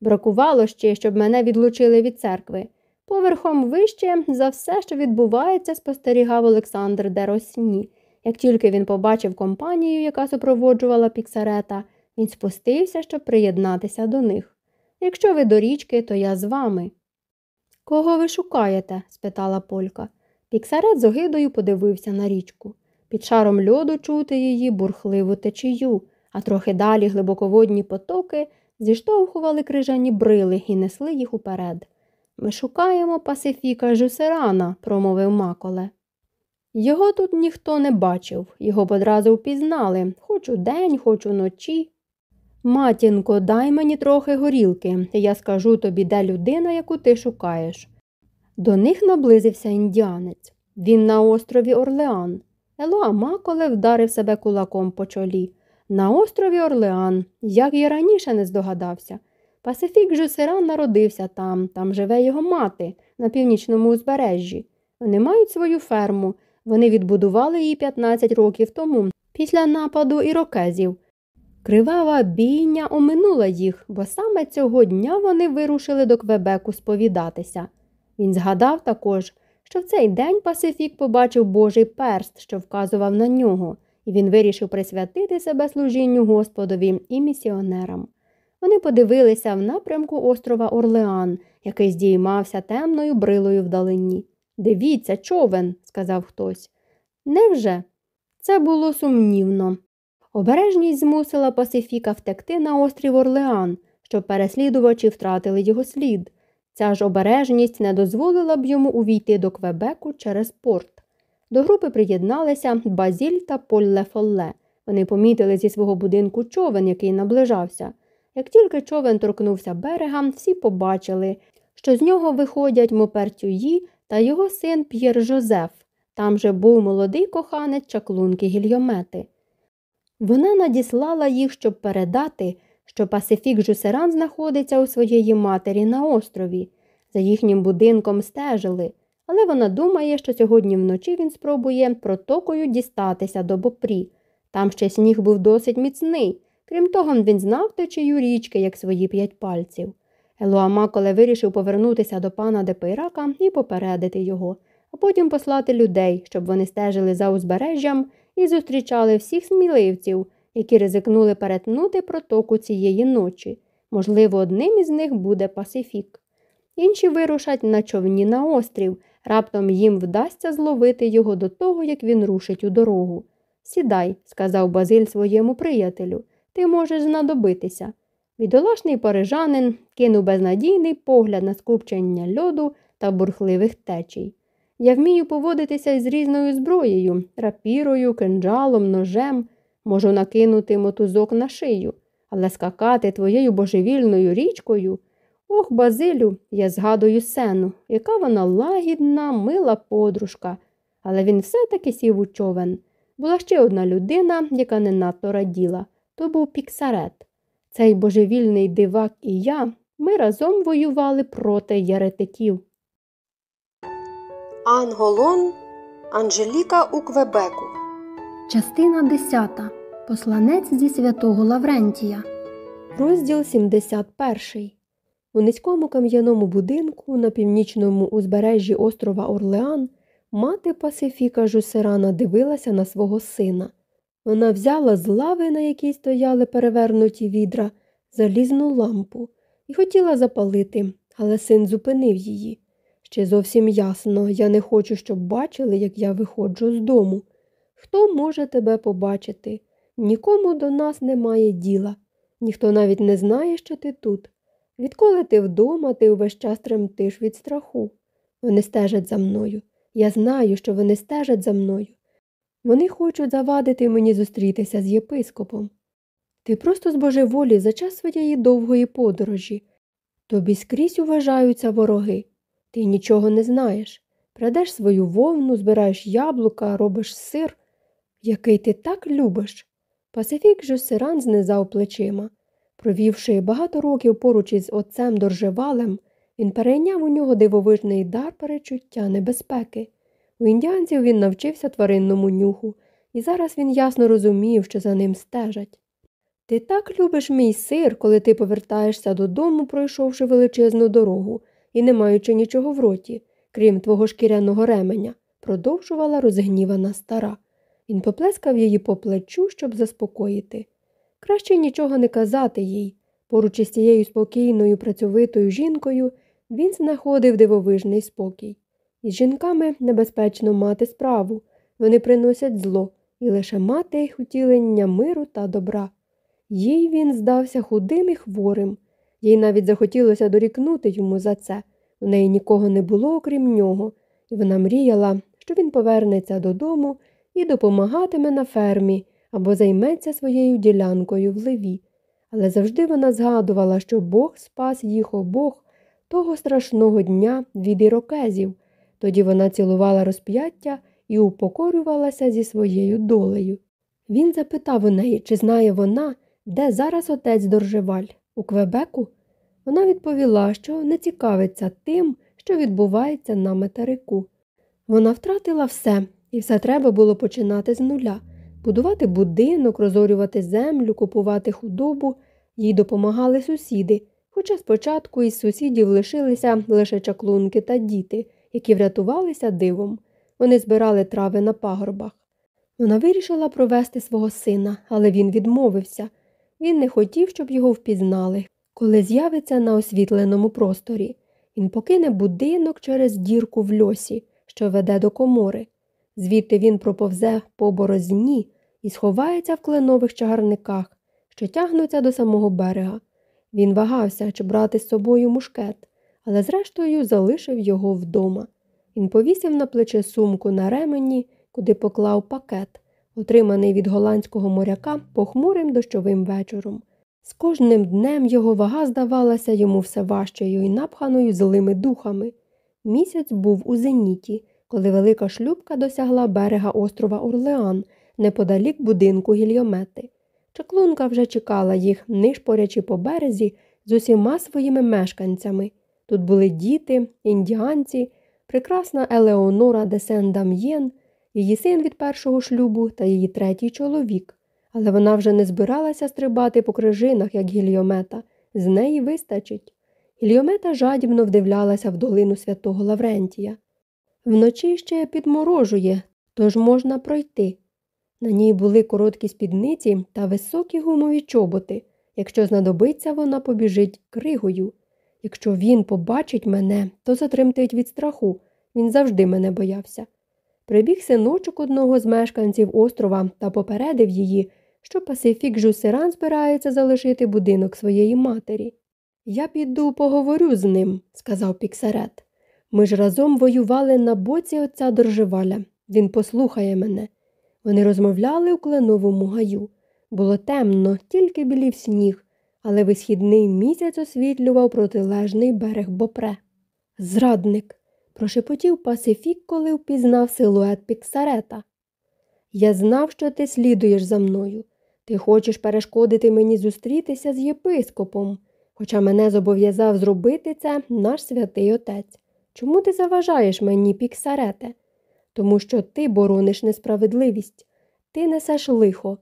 Бракувало ще, щоб мене відлучили від церкви. Поверхом вище за все, що відбувається, спостерігав Олександр Деросні. Як тільки він побачив компанію, яка супроводжувала піксарета, він спустився, щоб приєднатися до них. Якщо ви до річки, то я з вами. Кого ви шукаєте? спитала Полька. Піксарет з огидою подивився на річку. Під шаром льоду чути її бурхливу течію, а трохи далі глибоководні потоки зіштовхували крижані брили і несли їх уперед. Ми шукаємо Пасифіка Жусерана, промовив Маколе. Його тут ніхто не бачив, його одразу впізнали, хоч у день, хоч уночі. Матінко, дай мені трохи горілки, і я скажу тобі, де людина, яку ти шукаєш. До них наблизився індіанець. Він на острові Орлеан. Елоа Маколе вдарив себе кулаком по чолі. На острові Орлеан, як і раніше не здогадався. Пасифік Жусеран народився там, там живе його мати, на північному узбережжі. Вони мають свою ферму. Вони відбудували її 15 років тому, після нападу ірокезів. Кривава бійня оминула їх, бо саме цього дня вони вирушили до Квебеку сповідатися. Він згадав також, що в цей день Пасифік побачив Божий перст, що вказував на нього, і він вирішив присвятити себе служінню Господові і місіонерам. Вони подивилися в напрямку острова Орлеан, який здіймався темною брилою вдалині. Дивіться, човен, сказав хтось. Невже? Це було сумнівно. Обережність змусила Пасифіка втекти на острів Орлеан, щоб переслідувачі втратили його слід. Ця ж обережність не дозволила б йому увійти до Квебеку через порт. До групи приєдналися Базіль та Полле Фолле. Вони помітили зі свого будинку човен, який наближався. Як тільки човен торкнувся берега, всі побачили, що з нього виходять Мопертюї та його син П'єр Жозеф. Там же був молодий коханець чаклунки гільйомети. Вона надіслала їх, щоб передати, що Пасифік Жусеран знаходиться у своєї матері на острові. За їхнім будинком стежили, але вона думає, що сьогодні вночі він спробує протокою дістатися до Бопрі. Там ще сніг був досить міцний. Крім того, він знав течію річки, як свої п'ять пальців. Елуама, коли вирішив повернутися до пана Депейрака і попередити його, а потім послати людей, щоб вони стежили за узбережжям і зустрічали всіх сміливців, які ризикнули перетнути протоку цієї ночі. Можливо, одним із них буде Пасифік. Інші вирушать на човні на острів, раптом їм вдасться зловити його до того, як він рушить у дорогу. Сідай, сказав Базиль своєму приятелю, ти можеш знадобитися. Відолашний парижанин кинув безнадійний погляд на скупчення льоду та бурхливих течій. Я вмію поводитися із різною зброєю рапірою, кинджалом, ножем, можу накинути мотузок на шию, але скакати твоєю божевільною річкою. Ох, Базилю, я згадую сену, яка вона лагідна, мила подружка. Але він все-таки сів у човен. Була ще одна людина, яка не надто раділа то був піксарет. Цей божевільний дивак і я ми разом воювали проти яретиків. Анголон Анжеліка у Квебеку. Частина 10. Посланець зі святого Лаврентія. Розділ 71. У низькому кам'яному будинку на північному узбережжі острова Орлеан мати Пасифіка Жусерана дивилася на свого сина. Вона взяла з лави, на якій стояли перевернуті відра, залізну лампу і хотіла запалити, але син зупинив її. Ще зовсім ясно, я не хочу, щоб бачили, як я виходжу з дому. Хто може тебе побачити? Нікому до нас немає діла, ніхто навіть не знає, що ти тут. Відколи ти вдома, ти увесь час тремтиш від страху. Вони стежать за мною. Я знаю, що вони стежать за мною. Вони хочуть завадити мені зустрітися з єпископом. Ти просто з божеволі за час своєї довгої подорожі. Тобі скрізь уважаються вороги. Ти нічого не знаєш. Прадеш свою вовну, збираєш яблука, робиш сир, який ти так любиш. Пасифік Жосиран знизав плечима. Провівши багато років поруч із отцем Доржевалем, він перейняв у нього дивовижний дар перечуття небезпеки. У індіанців він навчився тваринному нюху, і зараз він ясно розумів, що за ним стежать. Ти так любиш мій сир, коли ти повертаєшся додому, пройшовши величезну дорогу і не маючи нічого в роті, крім твого шкіряного ременя, продовжувала розгнівана стара. Він поплескав її по плечу, щоб заспокоїти. Краще нічого не казати їй. Поруч із цією спокійною, працьовитою жінкою він знаходив дивовижний спокій. Із жінками небезпечно мати справу, вони приносять зло і лише мати їх утілення миру та добра. Їй він здався худим і хворим, їй навіть захотілося дорікнути йому за це. У неї нікого не було, окрім нього, і вона мріяла, що він повернеться додому і допомагатиме на фермі або займеться своєю ділянкою в леві. Але завжди вона згадувала, що Бог спас їх обох того страшного дня від ірокезів. Тоді вона цілувала розп'яття і упокорювалася зі своєю долею. Він запитав у неї, чи знає вона, де зараз отець Доржеваль, у Квебеку. Вона відповіла, що не цікавиться тим, що відбувається на материку. Вона втратила все, і все треба було починати з нуля будувати будинок, розорювати землю, купувати худобу. Їй допомагали сусіди, хоча спочатку із сусідів лишилися лише чаклунки та діти, які врятувалися дивом. Вони збирали трави на пагорбах. Вона вирішила провести свого сина, але він відмовився. Він не хотів, щоб його впізнали, коли з'явиться на освітленому просторі. Він покине будинок через дірку в льосі, що веде до комори. Звідти він проповзе по борозні і сховається в кленових чагарниках, що тягнуться до самого берега. Він вагався, чи брати з собою мушкет, але зрештою залишив його вдома. Він повісив на плече сумку на ремені, куди поклав пакет, отриманий від голландського моряка похмурим дощовим вечором. З кожним днем його вага здавалася йому все важчою і напханою злими духами. Місяць був у зеніті, коли велика шлюбка досягла берега острова Орлеан, неподалік будинку гільйомети. Чаклунка вже чекала їх, нишпорячи по березі з усіма своїми мешканцями. Тут були діти, індіанці, прекрасна Елеонора де Сен-Дам'єн, її син від першого шлюбу та її третій чоловік. Але вона вже не збиралася стрибати по крижинах, як гільйомета. З неї вистачить. Гільйомета жадібно вдивлялася в долину святого Лаврентія. Вночі ще підморожує, тож можна пройти. На ній були короткі спідниці та високі гумові чоботи. Якщо знадобиться, вона побіжить кригою. Якщо він побачить мене, то затремтить від страху. Він завжди мене боявся. Прибіг синочок одного з мешканців острова та попередив її, що Пасифік Жусеран збирається залишити будинок своєї матері. Я піду поговорю з ним, сказав Піксарет. Ми ж разом воювали на боці отця Доржеваля. Він послухає мене. Вони розмовляли у кленовому гаю. Було темно, тільки білів сніг, але висхідний місяць освітлював протилежний берег Бопре. Зрадник, прошепотів Пасифік, коли впізнав силует Піксарета. Я знав, що ти слідуєш за мною. Ти хочеш перешкодити мені зустрітися з єпископом, хоча мене зобов'язав зробити це наш святий отець. Чому ти заважаєш мені, Піксарете? Тому що ти борониш несправедливість, ти несеш лихо.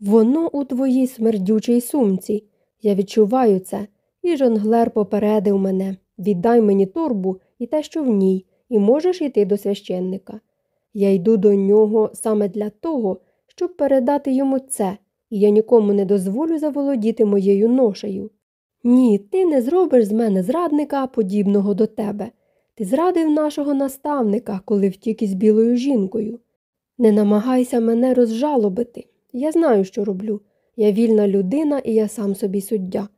Воно у твоїй смердючій сумці. Я відчуваю це, і жонглер попередив мене віддай мені торбу і те, що в ній, і можеш йти до священника. Я йду до нього саме для того, щоб передати йому це, і я нікому не дозволю заволодіти моєю ношею. Ні, ти не зробиш з мене зрадника, подібного до тебе. Ти зрадив нашого наставника, коли втік із білою жінкою. Не намагайся мене розжалобити. Я знаю, що роблю. Я вільна людина і я сам собі суддя.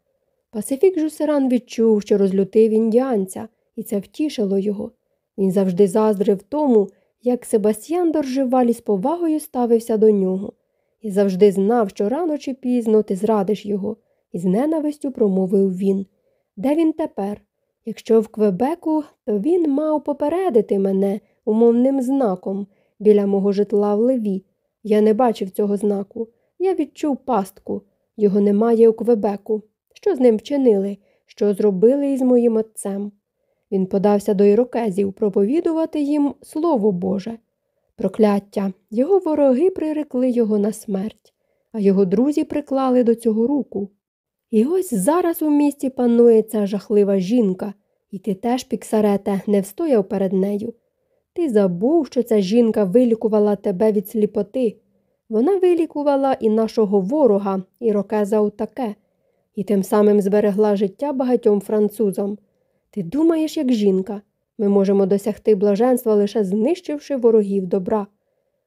Пасифік Жусеран відчув, що розлютив індіанця, і це втішило його. Він завжди заздрив тому, як Себастьян Доржевалі з повагою ставився до нього, і завжди знав, що рано чи пізно ти зрадиш його, і з ненавистю промовив він. Де він тепер? Якщо в Квебеку, то він мав попередити мене умовним знаком біля мого житла в леві. Я не бачив цього знаку. Я відчув пастку. Його немає у Квебеку. Що з ним вчинили? Що зробили із моїм отцем? Він подався до ірокезів проповідувати їм Слово Боже. Прокляття. Його вороги прирекли його на смерть, а його друзі приклали до цього руку. І ось зараз у місті панує ця жахлива жінка, і ти теж, Піксарете, не встояв перед нею. Ти забув, що ця жінка вилікувала тебе від сліпоти. Вона вилікувала і нашого ворога, і рокеза Утаке, і тим самим зберегла життя багатьом французам. Ти думаєш, як жінка. Ми можемо досягти блаженства, лише знищивши ворогів добра.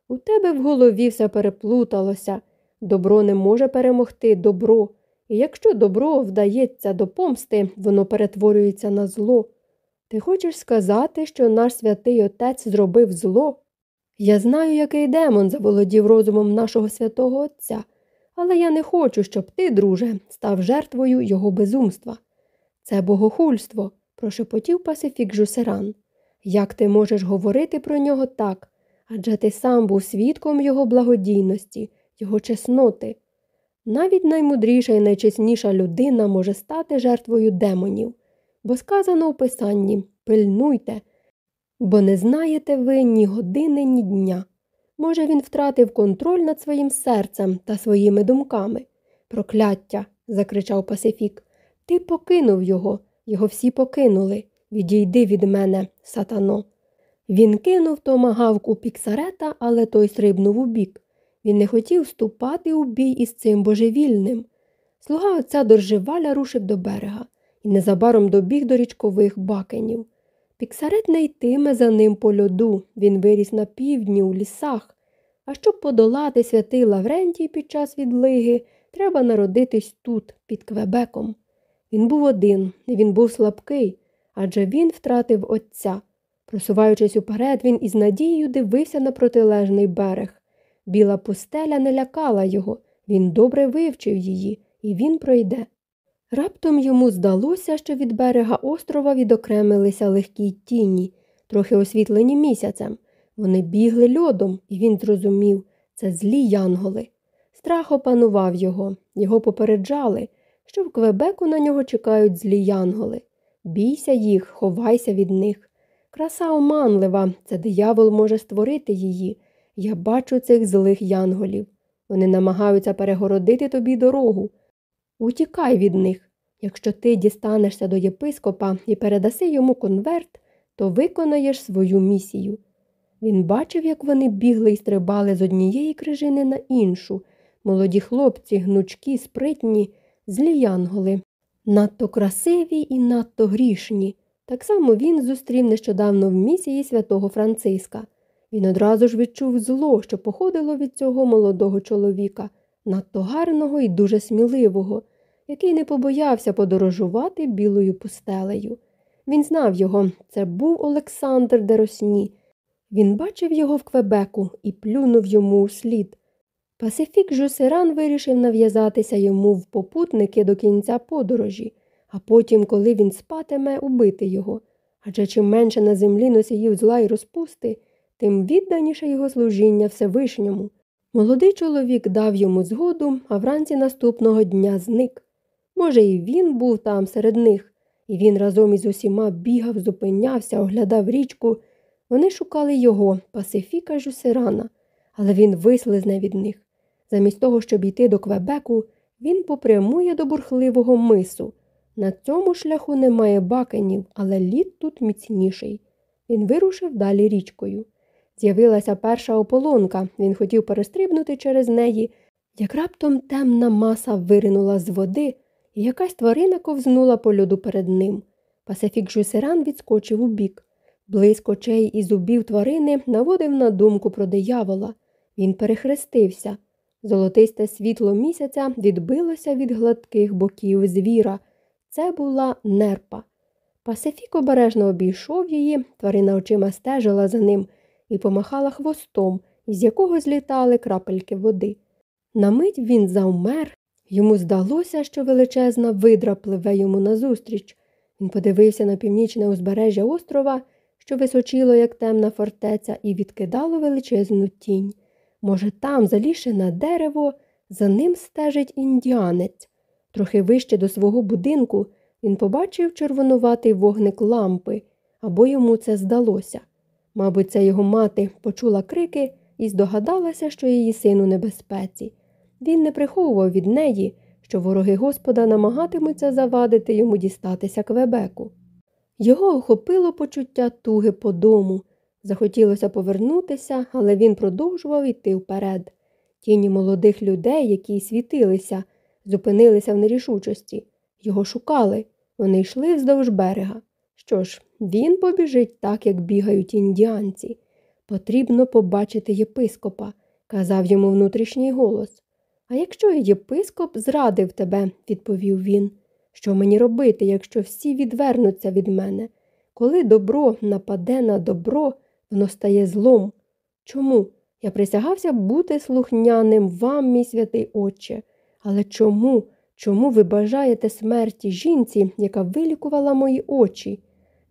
У тебе в голові все переплуталося. Добро не може перемогти добро. І якщо добро вдається до помсти, воно перетворюється на зло. Ти хочеш сказати, що наш святий отець зробив зло? Я знаю, який демон заволодів розумом нашого святого Отця, але я не хочу, щоб ти, друже, став жертвою його безумства. Це богохульство, прошепотів Пасифік Жусеран. Як ти можеш говорити про нього так? Адже ти сам був свідком його благодійності, його чесноти. Навіть наймудріша і найчесніша людина може стати жертвою демонів, бо сказано у писанні пильнуйте, бо не знаєте ви ні години, ні дня. Може, він втратив контроль над своїм серцем та своїми думками. Прокляття. закричав Пасифік. Ти покинув його, його всі покинули. Відійди від мене, сатано. Він кинув томагавку піксарета, але той стрибнув у бік. Він не хотів вступати у бій із цим божевільним. Слуга отця дорживаля рушив до берега і незабаром добіг до річкових бакенів. Піксарет не йтиме за ним по льоду, він виріс на півдні у лісах. А щоб подолати святий Лаврентій під час відлиги, треба народитись тут, під Квебеком. Він був один, він був слабкий, адже він втратив отця. Просуваючись уперед, він із надією дивився на протилежний берег. Біла пустеля не лякала його, він добре вивчив її, і він пройде. Раптом йому здалося, що від берега острова відокремилися легкі тіні, трохи освітлені місяцем. Вони бігли льодом, і він зрозумів це злі янголи. Страх опанував його, його попереджали, що в Квебеку на нього чекають злі янголи. Бійся їх, ховайся від них. Краса оманлива, це диявол може створити її. Я бачу цих злих янголів. Вони намагаються перегородити тобі дорогу. Утікай від них. Якщо ти дістанешся до єпископа і передаси йому конверт, то виконаєш свою місію. Він бачив, як вони бігли і стрибали з однієї крижини на іншу. Молоді хлопці, гнучкі, спритні, злі янголи, надто красиві і надто грішні. Так само він зустрів нещодавно в місії святого Франциска. Він одразу ж відчув зло, що походило від цього молодого чоловіка, надто гарного і дуже сміливого, який не побоявся подорожувати білою пустелею. Він знав його, це був Олександр Деросні. Він бачив його в Квебеку і плюнув йому у слід. Пасифік Жусеран вирішив нав'язатися йому в попутники до кінця подорожі, а потім, коли він спатиме, убити його. Адже чим менше на землі носіїв зла й розпусти, тим відданіше його служіння Всевишньому. Молодий чоловік дав йому згоду, а вранці наступного дня зник. Може, і він був там серед них, і він разом із усіма бігав, зупинявся, оглядав річку. Вони шукали його, Пасифіка Жусерана, але він вислизне від них. Замість того, щоб йти до Квебеку, він попрямує до бурхливого мису. На цьому шляху немає бакенів, але лід тут міцніший. Він вирушив далі річкою. З'явилася перша ополонка, він хотів перестрибнути через неї, як раптом темна маса виринула з води, і якась тварина ковзнула по льоду перед ним. Пасифік Жусеран відскочив у бік. Блиск очей і зубів тварини наводив на думку про диявола. Він перехрестився. Золотисте світло місяця відбилося від гладких боків звіра. Це була нерпа. Пасифік обережно обійшов її, тварина очима стежила за ним і помахала хвостом, із якого злітали крапельки води. На мить він завмер, йому здалося, що величезна видра пливе йому назустріч. Він подивився на північне узбережжя острова, що височило, як темна фортеця, і відкидало величезну тінь. Може, там, залізши на дерево, за ним стежить індіанець. Трохи вище до свого будинку він побачив червонуватий вогник лампи, або йому це здалося. Мабуть, це його мати почула крики і здогадалася, що її син у небезпеці. Він не приховував від неї, що вороги Господа намагатимуться завадити йому дістатися Квебеку. Його охопило почуття туги по дому. Захотілося повернутися, але він продовжував йти вперед. Тіні молодих людей, які світилися, зупинилися в нерішучості. Його шукали, вони йшли вздовж берега. Що ж, він побіжить так, як бігають індіанці. Потрібно побачити єпископа, казав йому внутрішній голос. А якщо єпископ зрадив тебе, відповів він. Що мені робити, якщо всі відвернуться від мене? Коли добро нападе на добро, воно стає злом. Чому? Я присягався бути слухняним вам, мій святий Отче. Але чому? Чому ви бажаєте смерті жінці, яка вилікувала мої очі?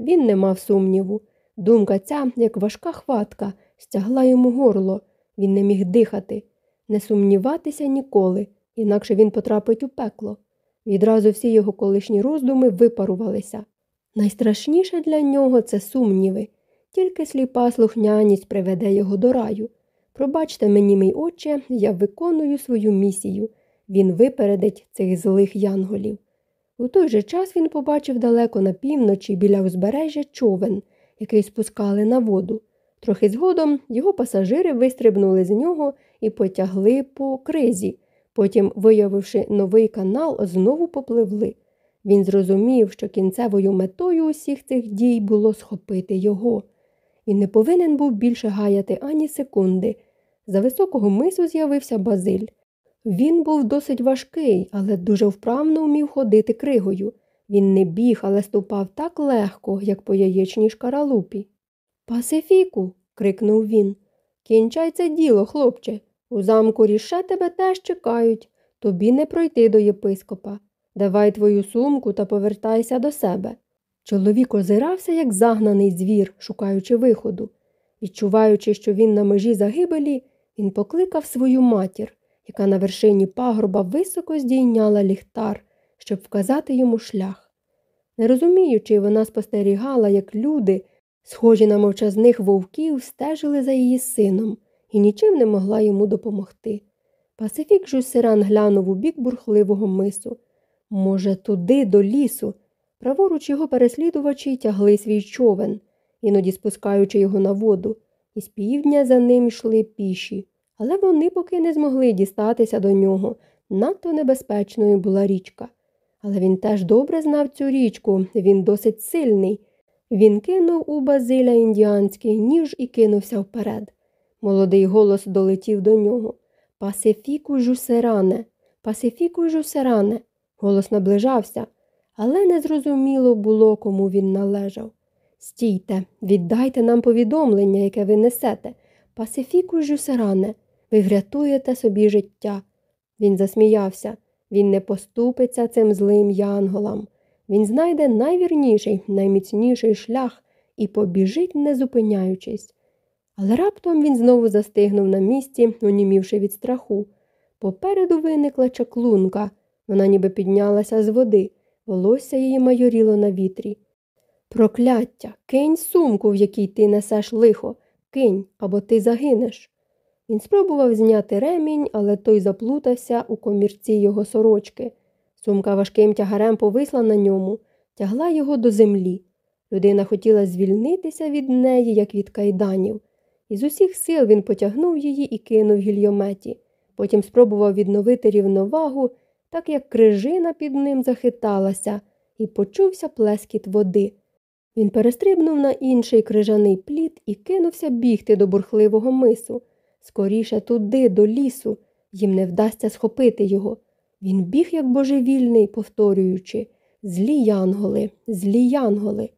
Він не мав сумніву. Думка ця, як важка хватка, стягла йому горло. Він не міг дихати. не сумніватися ніколи, інакше він потрапить у пекло. Відразу всі його колишні роздуми випарувалися. Найстрашніше для нього це сумніви, тільки сліпа слухняність приведе його до раю. Пробачте мені, мій отче, я виконую свою місію. Він випередить цих злих янголів. У той же час він побачив далеко на півночі біля узбережжя човен, який спускали на воду. Трохи згодом його пасажири вистрибнули з нього і потягли по кризі. Потім, виявивши новий канал, знову попливли. Він зрозумів, що кінцевою метою усіх цих дій було схопити його. Він не повинен був більше гаяти ані секунди. За високого мису з'явився Базиль. Він був досить важкий, але дуже вправно вмів ходити кригою. Він не біг, але ступав так легко, як по яєчній шкаралупі. Пасифіку. крикнув він. Кінчай це діло, хлопче. У замку ріше тебе теж чекають. Тобі не пройти до єпископа. Давай твою сумку та повертайся до себе. Чоловік озирався, як загнаний звір, шукаючи виходу. Відчуваючи, що він на межі загибелі, він покликав свою матір, яка на вершині пагорба високо здійняла ліхтар, щоб вказати йому шлях. Не розуміючи, вона спостерігала, як люди, схожі на мовчазних вовків, стежили за її сином і нічим не могла йому допомогти. Пасифік Жусиран глянув у бік бурхливого мису. Може, туди, до лісу. Праворуч його переслідувачі тягли свій човен, іноді спускаючи його на воду, і з півдня за ним йшли піші, але вони поки не змогли дістатися до нього. Надто небезпечною була річка. Але він теж добре знав цю річку, він досить сильний. Він кинув у Базиля індіанський ніж і кинувся вперед. Молодий голос долетів до нього. Пасифіку жусеране, пасифіку жусеране. Голос наближався, але незрозуміло було, кому він належав. Стійте, віддайте нам повідомлення, яке ви несете. Пасифіку жусеране, ви врятуєте собі життя. Він засміявся. Він не поступиться цим злим янголам. Він знайде найвірніший, найміцніший шлях і побіжить, не зупиняючись. Але раптом він знову застигнув на місці, онімівши від страху. Попереду виникла чаклунка. Вона ніби піднялася з води, волосся її майоріло на вітрі. Прокляття, кинь сумку, в якій ти несеш лихо, кинь, або ти загинеш. Він спробував зняти ремінь, але той заплутався у комірці його сорочки. Сумка важким тягарем повисла на ньому, тягла його до землі. Людина хотіла звільнитися від неї, як від кайданів. Із усіх сил він потягнув її і кинув гільйометі. Потім спробував відновити рівновагу, так як крижина під ним захиталася, і почувся плескіт води. Він перестрибнув на інший крижаний плід і кинувся бігти до бурхливого мису. Скоріше туди, до лісу, їм не вдасться схопити його. Він біг, як божевільний, повторюючи злі янголи, злі янголи.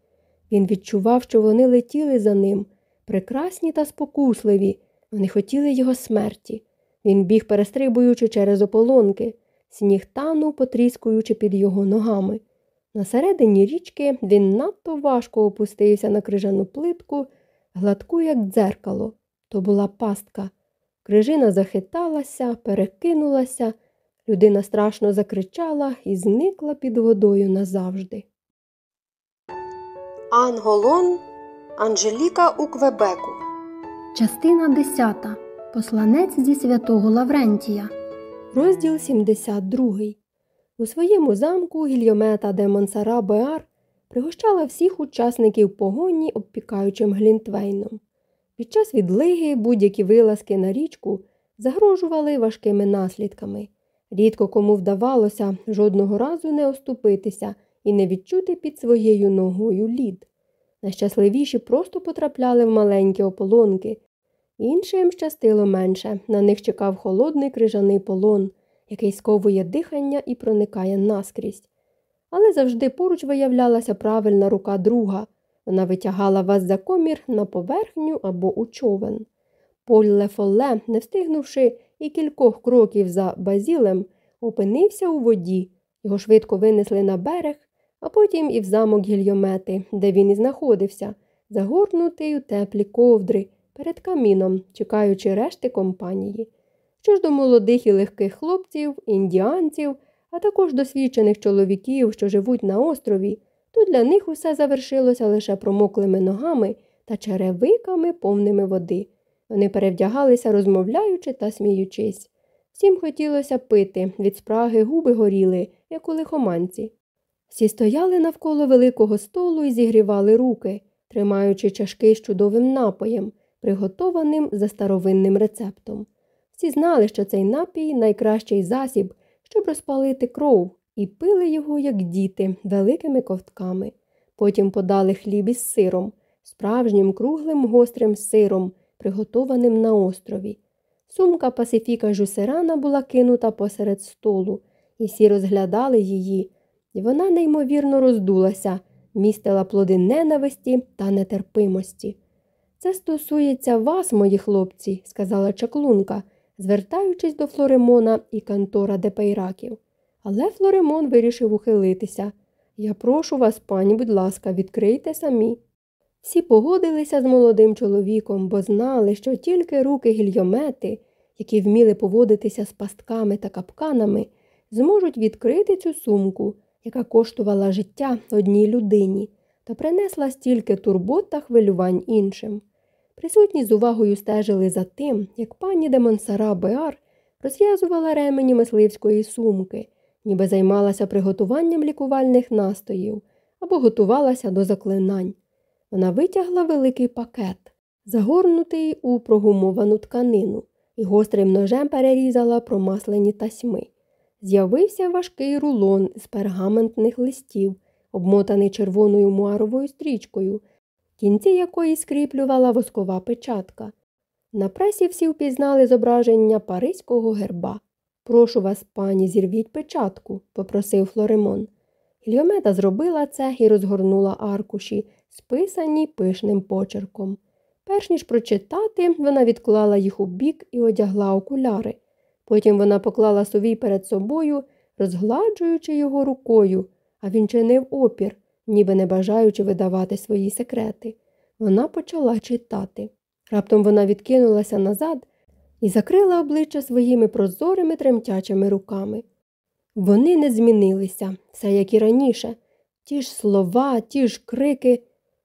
Він відчував, що вони летіли за ним, прекрасні та спокусливі, вони хотіли його смерті. Він біг, перестрибуючи через ополонки, сніг танув, потріскуючи під його ногами. На середині річки він надто важко опустився на крижану плитку, гладку, як дзеркало. То була пастка. Крижина захиталася, перекинулася, людина страшно закричала і зникла під водою назавжди. Анголон Анжеліка у Квебеку. Частина 10. Посланець зі святого Лаврентія. Розділ 72. У своєму замку гільйомета де Монсара Беар пригощала всіх учасників погоні обпікаючим глінтвейном. Під час відлиги будь-які вилазки на річку загрожували важкими наслідками. Рідко кому вдавалося жодного разу не оступитися і не відчути під своєю ногою лід. Найщасливіші просто потрапляли в маленькі ополонки. Іншим щастило менше, на них чекав холодний крижаний полон, який сковує дихання і проникає наскрізь. Але завжди поруч виявлялася правильна рука друга. Вона витягала вас за комір на поверхню або у човен. Поль Фолле, не встигнувши і кількох кроків за базілем, опинився у воді. Його швидко винесли на берег, а потім і в замок гільйомети, де він і знаходився, загорнутий у теплі ковдри перед каміном, чекаючи решти компанії. Що ж до молодих і легких хлопців, індіанців, а також досвідчених чоловіків, що живуть на острові, то для них усе завершилося лише промоклими ногами та черевиками повними води. Вони перевдягалися, розмовляючи та сміючись. Всім хотілося пити, від спраги губи горіли, як у лихоманці. Всі стояли навколо великого столу і зігрівали руки, тримаючи чашки з чудовим напоєм, приготованим за старовинним рецептом. Всі знали, що цей напій найкращий засіб, щоб розпалити кров, і пили його, як діти, великими ковтками. Потім подали хліб із сиром, справжнім круглим гострим сиром, приготованим на острові. Сумка Пасифіка Жусерана була кинута посеред столу, і всі розглядали її, і вона неймовірно роздулася, містила плоди ненависті та нетерпимості. Це стосується вас, мої хлопці, сказала чаклунка, звертаючись до Флоремона і Кантора Депейраків. Але Флоремон вирішив ухилитися. Я прошу вас, пані, будь ласка, відкрийте самі. Всі погодилися з молодим чоловіком, бо знали, що тільки руки гільйомети, які вміли поводитися з пастками та капканами, зможуть відкрити цю сумку, яка коштувала життя одній людині та принесла стільки турбот та хвилювань іншим. Присутні з увагою стежили за тим, як пані де Монсара Беар розв'язувала ремені мисливської сумки, ніби займалася приготуванням лікувальних настоїв або готувалася до заклинань. Вона витягла великий пакет, загорнутий у прогумовану тканину, і гострим ножем перерізала промаслені тасьми. З'явився важкий рулон з пергаментних листів, обмотаний червоною муаровою стрічкою, кінці якої скріплювала воскова печатка. На пресі всі впізнали зображення паризького герба. Прошу вас, пані, зірвіть печатку, попросив Флоремон. Гільомета зробила це і розгорнула аркуші, списані пишним почерком. Перш ніж прочитати, вона відклала їх у бік і одягла окуляри. Потім вона поклала совій перед собою, розгладжуючи його рукою, а він чинив опір, ніби не бажаючи видавати свої секрети. Вона почала читати. Раптом вона відкинулася назад і закрила обличчя своїми прозорими тремтячими руками. Вони не змінилися, все як і раніше. Ті ж слова, ті ж крики.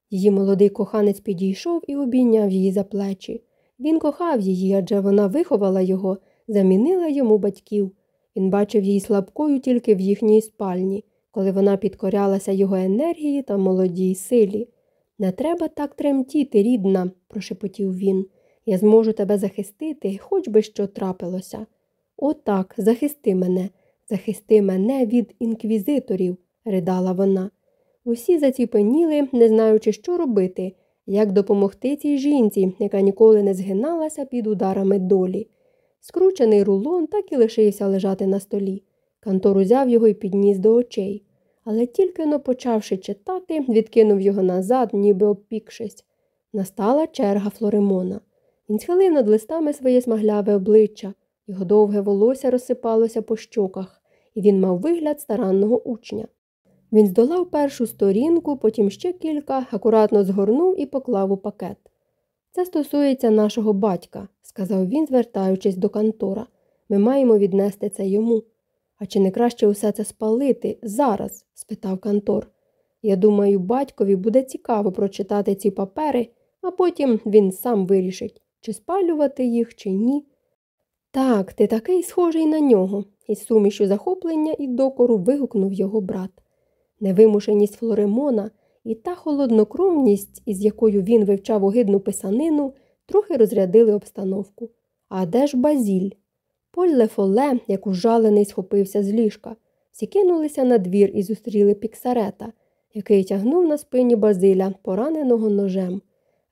Її молодий коханець підійшов і обійняв її за плечі. Він кохав її, адже вона виховала його, замінила йому батьків. Він бачив її слабкою тільки в їхній спальні, коли вона підкорялася його енергії та молодій силі. Не треба так тремтіти, рідна, прошепотів він. Я зможу тебе захистити, хоч би що трапилося. Отак, захисти мене, захисти мене від інквізиторів, ридала вона. Усі заціпеніли, не знаючи, що робити, як допомогти цій жінці, яка ніколи не згиналася під ударами долі. Скручений рулон так і лишився лежати на столі. Кантор узяв його і підніс до очей. Але тільки но почавши читати, відкинув його назад, ніби обпікшись. Настала черга Флоремона. Він схилив над листами своє смагляве обличчя, його довге волосся розсипалося по щоках, і він мав вигляд старанного учня. Він здолав першу сторінку, потім ще кілька, акуратно згорнув і поклав у пакет. Це стосується нашого батька, сказав він, звертаючись до Кантора. Ми маємо віднести це йому. А чи не краще усе це спалити зараз? спитав Кантор. Я думаю, батькові буде цікаво прочитати ці папери, а потім він сам вирішить, чи спалювати їх, чи ні. Так, ти такий схожий на нього, із сумішю захоплення і докору вигукнув його брат. Невимушеність Флоремона і та холоднокровність, із якою він вивчав огидну писанину, трохи розрядили обстановку. А де ж базіль? Поль Лефоле, як ужалений, схопився з ліжка. Всі кинулися на двір і зустріли піксарета, який тягнув на спині базиля, пораненого ножем.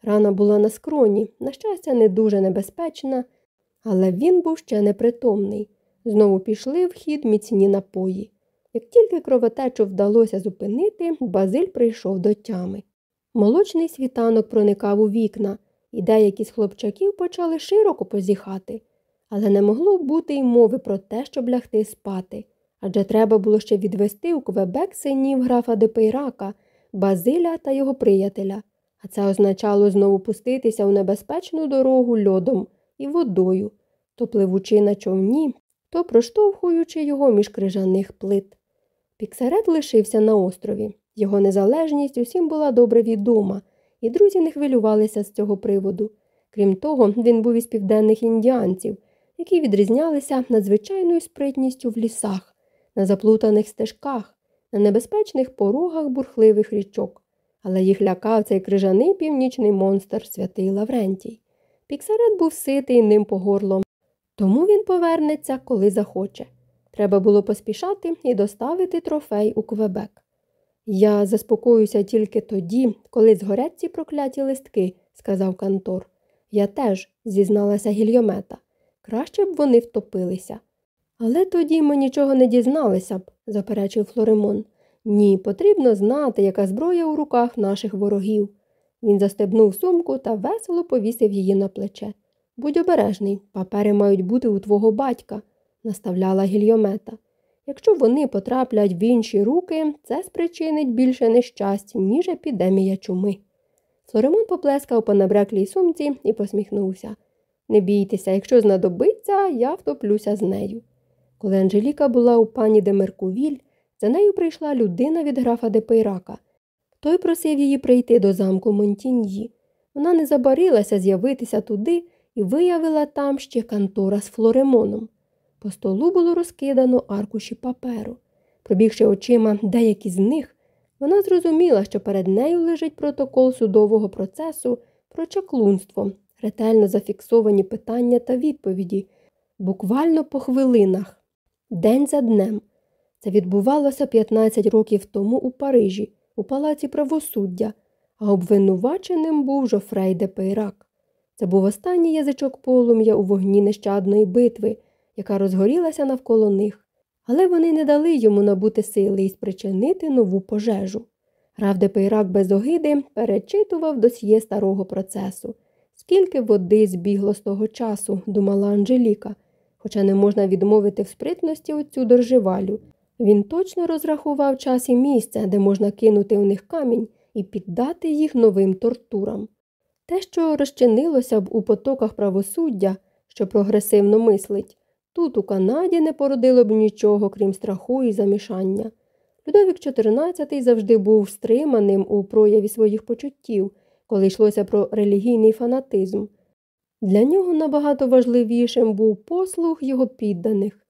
Рана була на скроні, на щастя, не дуже небезпечна, але він був ще непритомний. Знову пішли в хід міцні напої. Як тільки кровотечу вдалося зупинити, Базиль прийшов до тями. Молочний світанок проникав у вікна, і деякі з хлопчаків почали широко позіхати, але не могло бути й мови про те, щоб лягти спати. Адже треба було ще відвести у Квебек синів графа де Пейрака, Базиля та його приятеля, а це означало знову пуститися у небезпечну дорогу льодом і водою. то пливучи на човні, то проштовхуючи його між крижаних плит. Піксарет лишився на острові. Його незалежність усім була добре відома, і друзі не хвилювалися з цього приводу. Крім того, він був із південних індіанців, які відрізнялися надзвичайною спритністю в лісах, на заплутаних стежках, на небезпечних порогах бурхливих річок. Але їх лякав цей крижаний північний монстр святий Лаврентій. Піксарет був ситий ним по горло, тому він повернеться, коли захоче. Треба було поспішати і доставити трофей у Квебек. Я заспокоюся тільки тоді, коли згорять ці прокляті листки, сказав Кантор. Я теж, зізналася гільйомета. Краще б вони втопилися. Але тоді ми нічого не дізналися б, заперечив Флоремон. Ні, потрібно знати, яка зброя у руках наших ворогів. Він застебнув сумку та весело повісив її на плече. Будь обережний, папери мають бути у твого батька, наставляла гільйомета. Якщо вони потраплять в інші руки, це спричинить більше нещасть, ніж епідемія чуми. Флоремон поплескав по набреклій сумці і посміхнувся. Не бійтеся, якщо знадобиться, я втоплюся з нею. Коли Анжеліка була у пані де Меркувіль, за нею прийшла людина від графа де Пейрака. Той просив її прийти до замку Монтіньї. Вона не забарилася з'явитися туди і виявила там ще кантора з флоремоном. По столу було розкидано аркуші паперу. Пробігши очима деякі з них, вона зрозуміла, що перед нею лежить протокол судового процесу про чаклунство, ретельно зафіксовані питання та відповіді, буквально по хвилинах, день за днем. Це відбувалося 15 років тому у Парижі, у палаці правосуддя, а обвинуваченим був Жофрей де Пейрак. Це був останній язичок полум'я у вогні нещадної битви, яка розгорілася навколо них, але вони не дали йому набути сили і спричинити нову пожежу. Граф де Пейрак без огиди перечитував досьє старого процесу. Скільки води збігло з того часу, думала Анжеліка, хоча не можна відмовити в спритності оцю доржевалю. Він точно розрахував час і місце, де можна кинути у них камінь і піддати їх новим тортурам. Те, що розчинилося б у потоках правосуддя, що прогресивно мислить, тут у Канаді не породило б нічого, крім страху і замішання. Людовік XIV завжди був стриманим у прояві своїх почуттів, коли йшлося про релігійний фанатизм. Для нього набагато важливішим був послуг його підданих.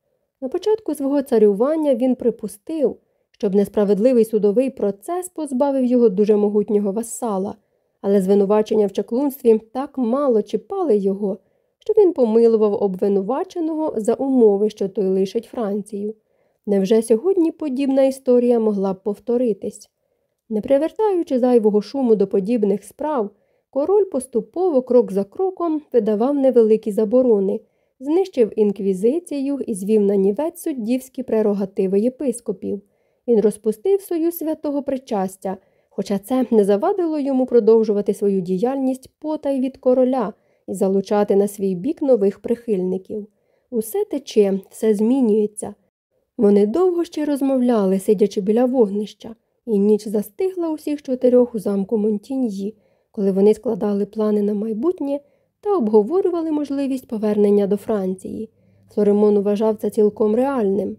На початку свого царювання він припустив, щоб несправедливий судовий процес позбавив його дуже могутнього васала, але звинувачення в чаклунстві так мало чіпали його, що він помилував обвинуваченого за умови, що той лишить Францію. Невже сьогодні подібна історія могла б повторитись? Не привертаючи зайвого шуму до подібних справ, король поступово, крок за кроком, видавав невеликі заборони, знищив інквізицію і звів на нівець суддівські прерогативи єпископів. Він розпустив союз святого причастя, хоча це не завадило йому продовжувати свою діяльність потай від короля і залучати на свій бік нових прихильників. Усе тече, все змінюється. Вони довго ще розмовляли, сидячи біля вогнища, і ніч застигла усіх чотирьох у замку Монтіньї, коли вони складали плани на майбутнє та обговорювали можливість повернення до Франції. Флоремон вважав це цілком реальним.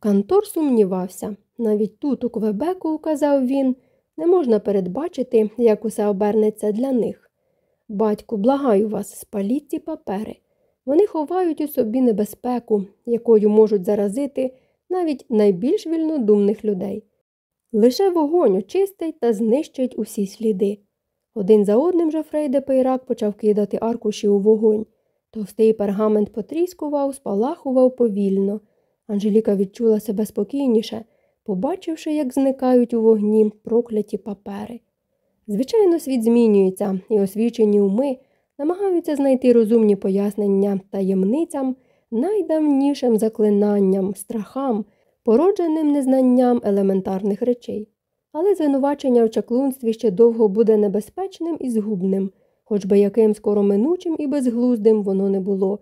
Кантор сумнівався. Навіть тут, у Квебеку, указав він, не можна передбачити, як усе обернеться для них. Батьку, благаю вас, спаліть ці папери. Вони ховають у собі небезпеку, якою можуть заразити навіть найбільш вільнодумних людей. Лише вогонь очистить та знищить усі сліди. Один за одним Жофрей де Пейрак почав кидати аркуші у вогонь. Товстий пергамент потріскував, спалахував повільно. Анжеліка відчула себе спокійніше, побачивши, як зникають у вогні прокляті папери. Звичайно, світ змінюється, і освічені уми намагаються знайти розумні пояснення таємницям, найдавнішим заклинанням, страхам, породженим незнанням елементарних речей. Але звинувачення в чаклунстві ще довго буде небезпечним і згубним, хоч би яким скороминучим і безглуздим воно не було.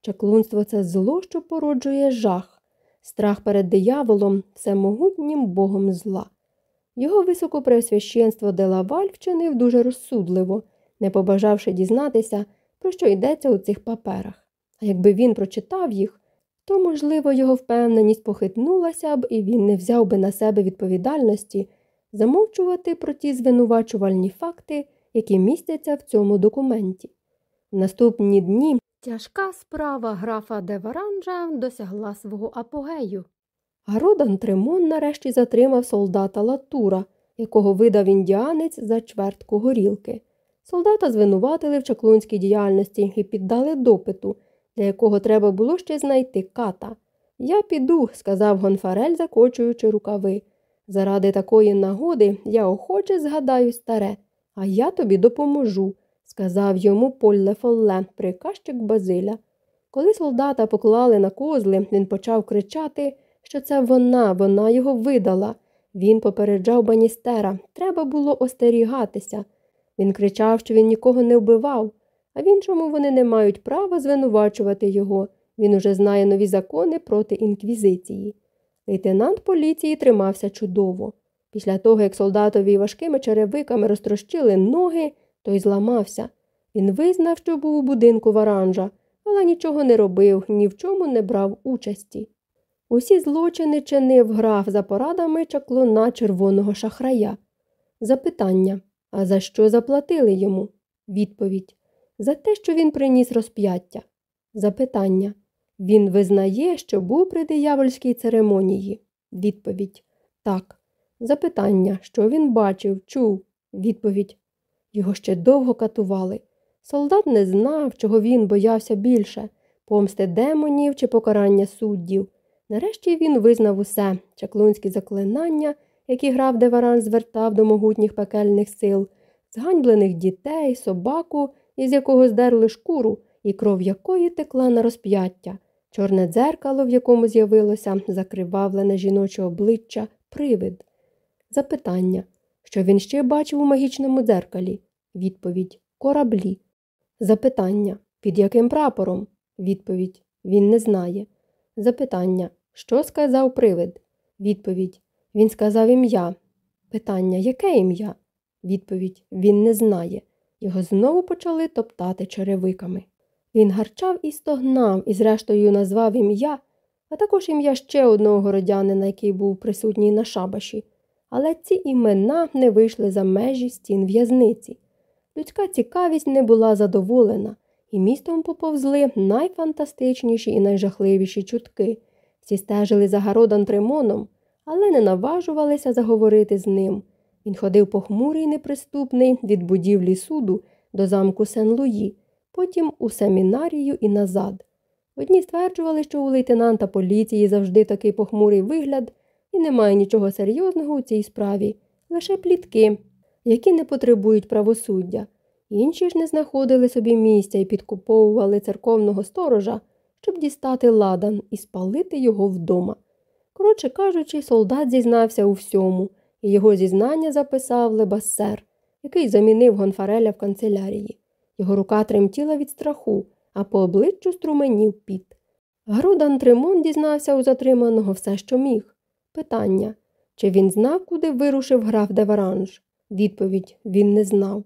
Чаклунство це зло, що породжує жах, страх перед дияволом, всемогутнім богом зла. Його високопреосвященство Делаваль вчинив дуже розсудливо, не побажавши дізнатися, про що йдеться у цих паперах. А якби він прочитав їх, то, можливо, його впевненість похитнулася б і він не взяв би на себе відповідальності замовчувати про ті звинувачувальні факти, які містяться в цьому документі. В наступні дні тяжка справа графа Деваранжа досягла свого апогею. Гродан Тримон нарешті затримав солдата Латура, якого видав індіанець за чвертку горілки. Солдата звинуватили в чаклунській діяльності і піддали допиту, для якого треба було ще знайти ката. Я піду, сказав Гонфарель, закочуючи рукави. Заради такої нагоди я охоче згадаю старе, а я тобі допоможу, сказав йому Поль Фолле, приказчик Базиля. Коли солдата поклали на козли, він почав кричати, що це вона, вона його видала. Він попереджав Баністера, треба було остерігатися. Він кричав, що він нікого не вбивав, а в іншому вони не мають права звинувачувати його. Він уже знає нові закони проти інквізиції. Лейтенант поліції тримався чудово. Після того, як солдатові важкими черевиками розтрощили ноги, той зламався. Він визнав, що був у будинку варанжа, але нічого не робив, ні в чому не брав участі. Усі злочини чинив граф за порадами чаклуна червоного шахрая. Запитання а за що заплатили йому? Відповідь За те, що він приніс розп'яття. Запитання Він визнає, що був при диявольській церемонії. Відповідь Так. Запитання, що він бачив, чув. Відповідь Його ще довго катували. Солдат не знав, чого він боявся більше помсти демонів чи покарання суддів. Нарешті він визнав усе чаклунські заклинання, які граф Деваран звертав до могутніх пекельних сил, зганьблених дітей, собаку, із якого здерли шкуру, і кров якої текла на розп'яття, чорне дзеркало, в якому з'явилося закривавлене жіноче обличчя, привид. Запитання, що він ще бачив у магічному дзеркалі? Відповідь кораблі. Запитання, під яким прапором? Відповідь Він не знає. Запитання, що сказав привид? Відповідь Він сказав ім'я. Питання, яке ім'я? Відповідь Він не знає. Його знову почали топтати черевиками. Він гарчав і стогнав і, зрештою, назвав ім'я, а також ім'я ще одного городянина, який був присутній на шабаші. Але ці імена не вийшли за межі стін в'язниці. Людська цікавість не була задоволена, і містом поповзли найфантастичніші і найжахливіші чутки. Всі стежили за Гаро д'Антремоном, але не наважувалися заговорити з ним. Він ходив похмурий, неприступний від будівлі суду до замку Сен-Луї, потім у семінарію і назад. Одні стверджували, що у лейтенанта поліції завжди такий похмурий вигляд, і немає нічого серйозного у цій справі, лише плітки, які не потребують правосуддя. Інші ж не знаходили собі місця і підкуповували церковного сторожа, щоб дістати ладан і спалити його вдома. Коротше кажучи, солдат зізнався у всьому, і його зізнання записав Лебассер, який замінив Гонфареля в канцелярії. Його рука тремтіла від страху, а по обличчю струменів піт. Грудан Тримон дізнався у затриманого все, що міг. Питання чи він знав, куди вирушив граф Деваранж? Відповідь він не знав.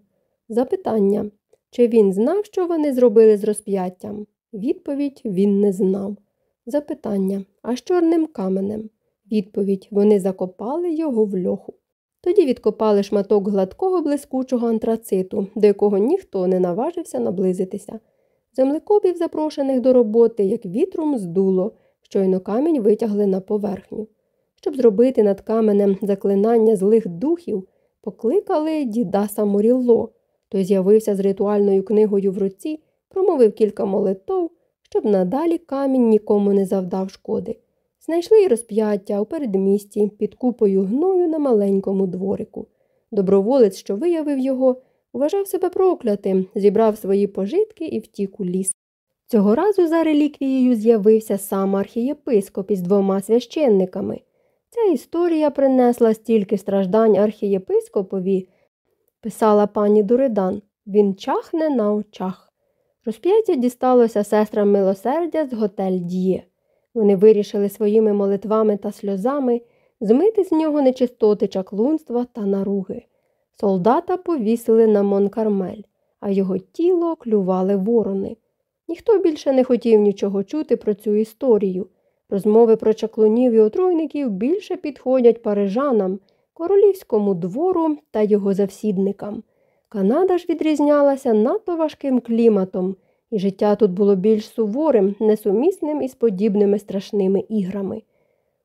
Запитання чи він знав, що вони зробили з розп'яттям? Відповідь він не знав. Запитання а з чорним каменем? Відповідь вони закопали його в льоху. Тоді відкопали шматок гладкого блискучого антрациту, до якого ніхто не наважився наблизитися. Землекопів, запрошених до роботи, як вітром здуло, щойно камінь витягли на поверхню. Щоб зробити над каменем заклинання злих духів, покликали діда Саморілло. Той з'явився з ритуальною книгою в руці, промовив кілька молитов, щоб надалі камінь нікому не завдав шкоди. Знайшли й розп'яття у передмісті під купою гною на маленькому дворику. Доброволець, що виявив його, вважав себе проклятим, зібрав свої пожитки і втік у ліс. Цього разу за реліквією з'явився сам архієпископ із двома священниками. Ця історія принесла стільки страждань архієпископові, писала пані Дуридан. Він чахне на очах. Розп'яття дісталося сестрам милосердя з готель Д'є. Вони вирішили своїми молитвами та сльозами змити з нього нечистоти чаклунства та наруги. Солдата повісили на Монкармель, а його тіло клювали ворони. Ніхто більше не хотів нічого чути про цю історію. Розмови про чаклунів і отруйників більше підходять парижанам, королівському двору та його завсідникам. Канада ж відрізнялася надто важким кліматом, і життя тут було більш суворим, несумісним із подібними страшними іграми.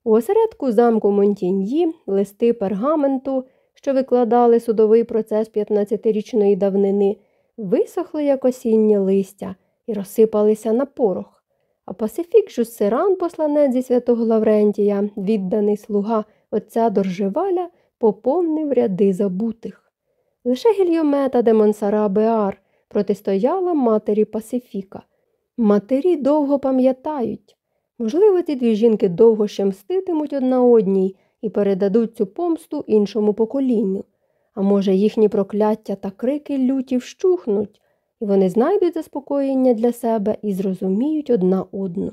У осередку замку Монтіньї листи пергаменту, що викладали судовий процес 15-річної давнини, висохли як осіннє листя і розсипалися на порох. А Пасифік Жуссеран, посланець зі святого Лаврентія, відданий слуга отця Доржеваля, поповнив ряди забутих. Лише гільйомета де Монсара Беар протистояла матері Пасифіка. Матері довго пам'ятають. Можливо, ці дві жінки довго ще мститимуть одна одній і передадуть цю помсту іншому поколінню. А може, їхні прокляття та крики люті вщухнуть, і вони знайдуть заспокоєння для себе і зрозуміють одна одну.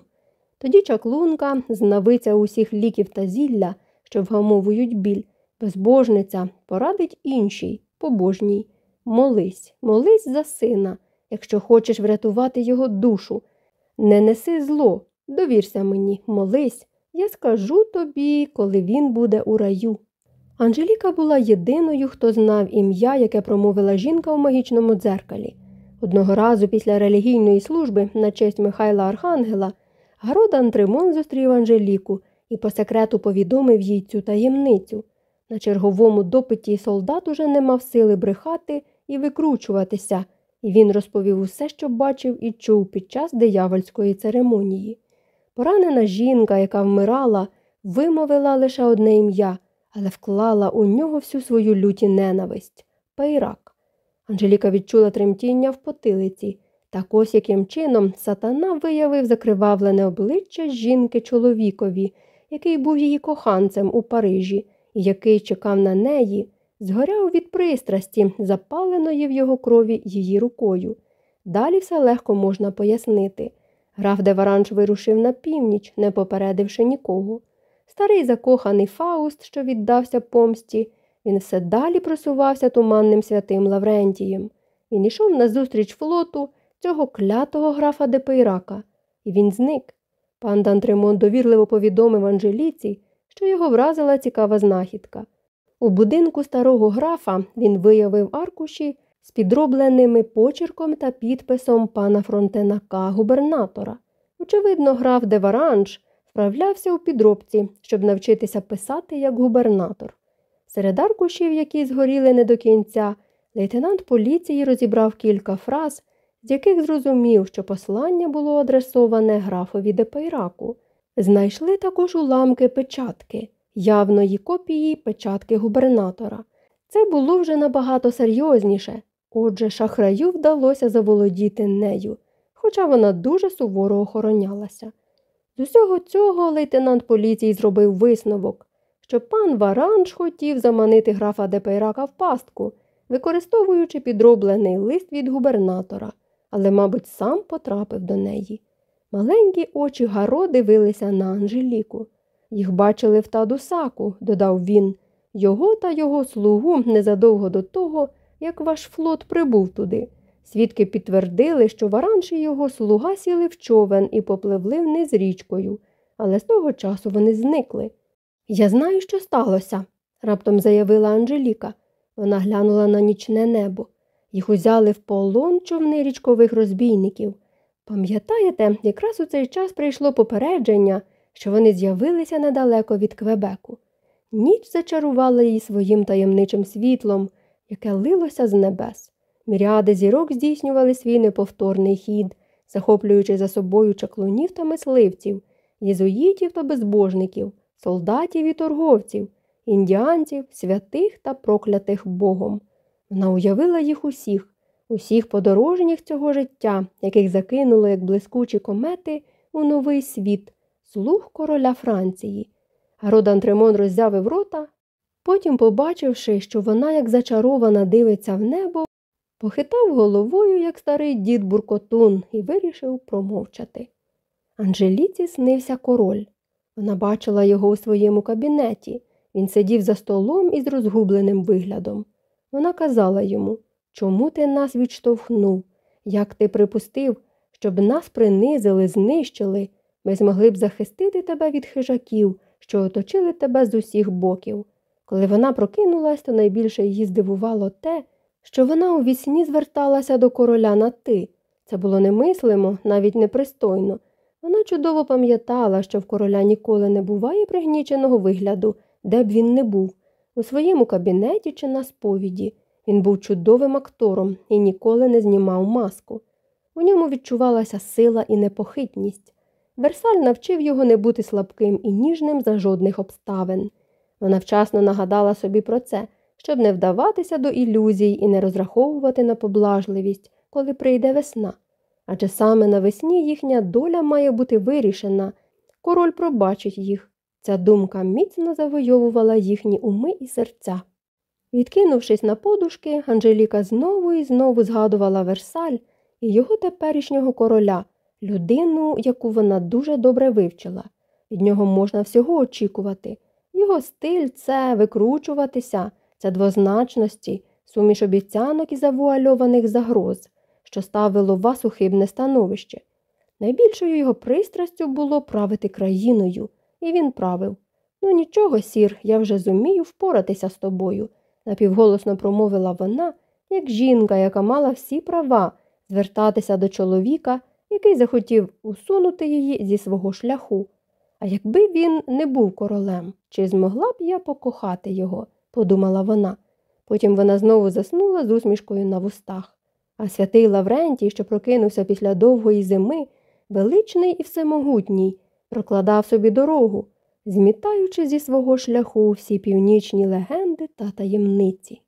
Тоді чаклунка, знавиця усіх ліків та зілля, що вгамовують біль, безбожниця, порадить іншій, побожній. Молись, молись за сина, якщо хочеш врятувати його душу. Не неси зло, довірся мені, молись, я скажу тобі, коли він буде у раю. Анжеліка була єдиною, хто знав ім'я, яке промовила жінка у магічному дзеркалі. Одного разу після релігійної служби на честь Михайла Архангела Гарод Антримон зустрів Анжеліку і по секрету повідомив їй цю таємницю. На черговому допиті солдат уже не мав сили брехати і викручуватися, і він розповів усе, що бачив і чув під час диявольської церемонії. Поранена жінка, яка вмирала, вимовила лише одне ім'я, але вклала у нього всю свою люті ненависть Пейрак. Анжеліка відчула тремтіння в потилиці. Так ось яким чином сатана виявив закривавлене обличчя жінки чоловікові, який був її коханцем у Парижі, і який чекав на неї, згоряв від пристрасті, запаленої в його крові її рукою. Далі все легко можна пояснити. Граф Деваранж вирушив на північ, не попередивши нікого. Старий закоханий Фауст, що віддався помсті, він все далі просувався туманним святим Лаврентієм. Він йшов назустріч флоту цього клятого графа де Пейрака, і він зник. Пан д'Антремон довірливо повідомив Анжеліці, що його вразила цікава знахідка. У будинку старого графа він виявив аркуші з підробленими почерком та підписом пана Фронтенака, губернатора. Очевидно, граф де Варанж вправлявся у підробці, щоб навчитися писати як губернатор. Серед аркушів, які згоріли не до кінця, лейтенант поліції розібрав кілька фраз, з яких зрозумів, що послання було адресоване графові Депейраку. Знайшли також уламки печатки, явної копії печатки губернатора. Це було вже набагато серйозніше, отже, шахраю вдалося заволодіти нею, хоча вона дуже суворо охоронялася. З усього цього лейтенант поліції зробив висновок, що пан Варанж хотів заманити графа Депейрака в пастку, використовуючи підроблений лист від губернатора, але, мабуть, сам потрапив до неї. Маленькі очі Гаро дивилися на Анжеліку. Їх бачили в Тадусаку, додав він, його та його слугу незадовго до того, як ваш флот прибув туди. Свідки підтвердили, що Варанш і його слуга сіли в човен і попливли вниз річкою, але з того часу вони зникли. Я знаю, що сталося, раптом заявила Анжеліка. Вона глянула на нічне небо. Їх узяли в полон човни річкових розбійників. Пам'ятаєте, якраз у цей час прийшло попередження, що вони з'явилися недалеко від Квебеку. Ніч зачарувала її своїм таємничим світлом, яке лилося з небес. Міріади зірок здійснювали свій неповторний хід, захоплюючи за собою чаклунів та мисливців, єзуїтів та безбожників, солдатів і торговців, індіанців, святих та проклятих Богом. Вона уявила їх усіх, усіх подорожніх цього життя, яких закинуло, як блискучі комети, у новий світ, слух короля Франції. Родан Тремон роззявив рота, потім, побачивши, що вона, як зачарована, дивиться в небо, похитав головою, як старий дід Буркотун, і вирішив промовчати. Анжеліці снився король. Вона бачила його у своєму кабінеті. Він сидів за столом із розгубленим виглядом. Вона казала йому Чому ти нас відштовхнув? Як ти припустив, щоб нас принизили, знищили, ми змогли б захистити тебе від хижаків, що оточили тебе з усіх боків. Коли вона прокинулась, то найбільше її здивувало те, що вона у вісні зверталася до короля на ти. Це було немислимо, навіть непристойно. Вона чудово пам'ятала, що в короля ніколи не буває пригніченого вигляду, де б він не був, у своєму кабінеті чи на сповіді. Він був чудовим актором і ніколи не знімав маску. У ньому відчувалася сила і непохитність. Версаль навчив його не бути слабким і ніжним за жодних обставин. Вона вчасно нагадала собі про це, щоб не вдаватися до ілюзій і не розраховувати на поблажливість, коли прийде весна. Адже саме навесні їхня доля має бути вирішена. Король пробачить їх. Ця думка міцно завойовувала їхні уми і серця. Відкинувшись на подушки, Анжеліка знову і знову згадувала Версаль і його теперішнього короля, людину, яку вона дуже добре вивчила. Від нього можна всього очікувати. Його стиль це викручуватися, це двозначності, суміш обіцянок і завуальованих загроз, що ставило вас у хибне становище. Найбільшою його пристрастю було правити країною, і він правив. Ну нічого, сір, я вже зумію впоратися з тобою, напівголосно промовила вона, як жінка, яка мала всі права звертатися до чоловіка, який захотів усунути її зі свого шляху. А якби він не був королем, чи змогла б я покохати його, подумала вона. Потім вона знову заснула з усмішкою на вустах. А святий Лаврентій, що прокинувся після довгої зими, величний і всемогутній, прокладав собі дорогу, змітаючи зі свого шляху всі північні легенди та таємниці.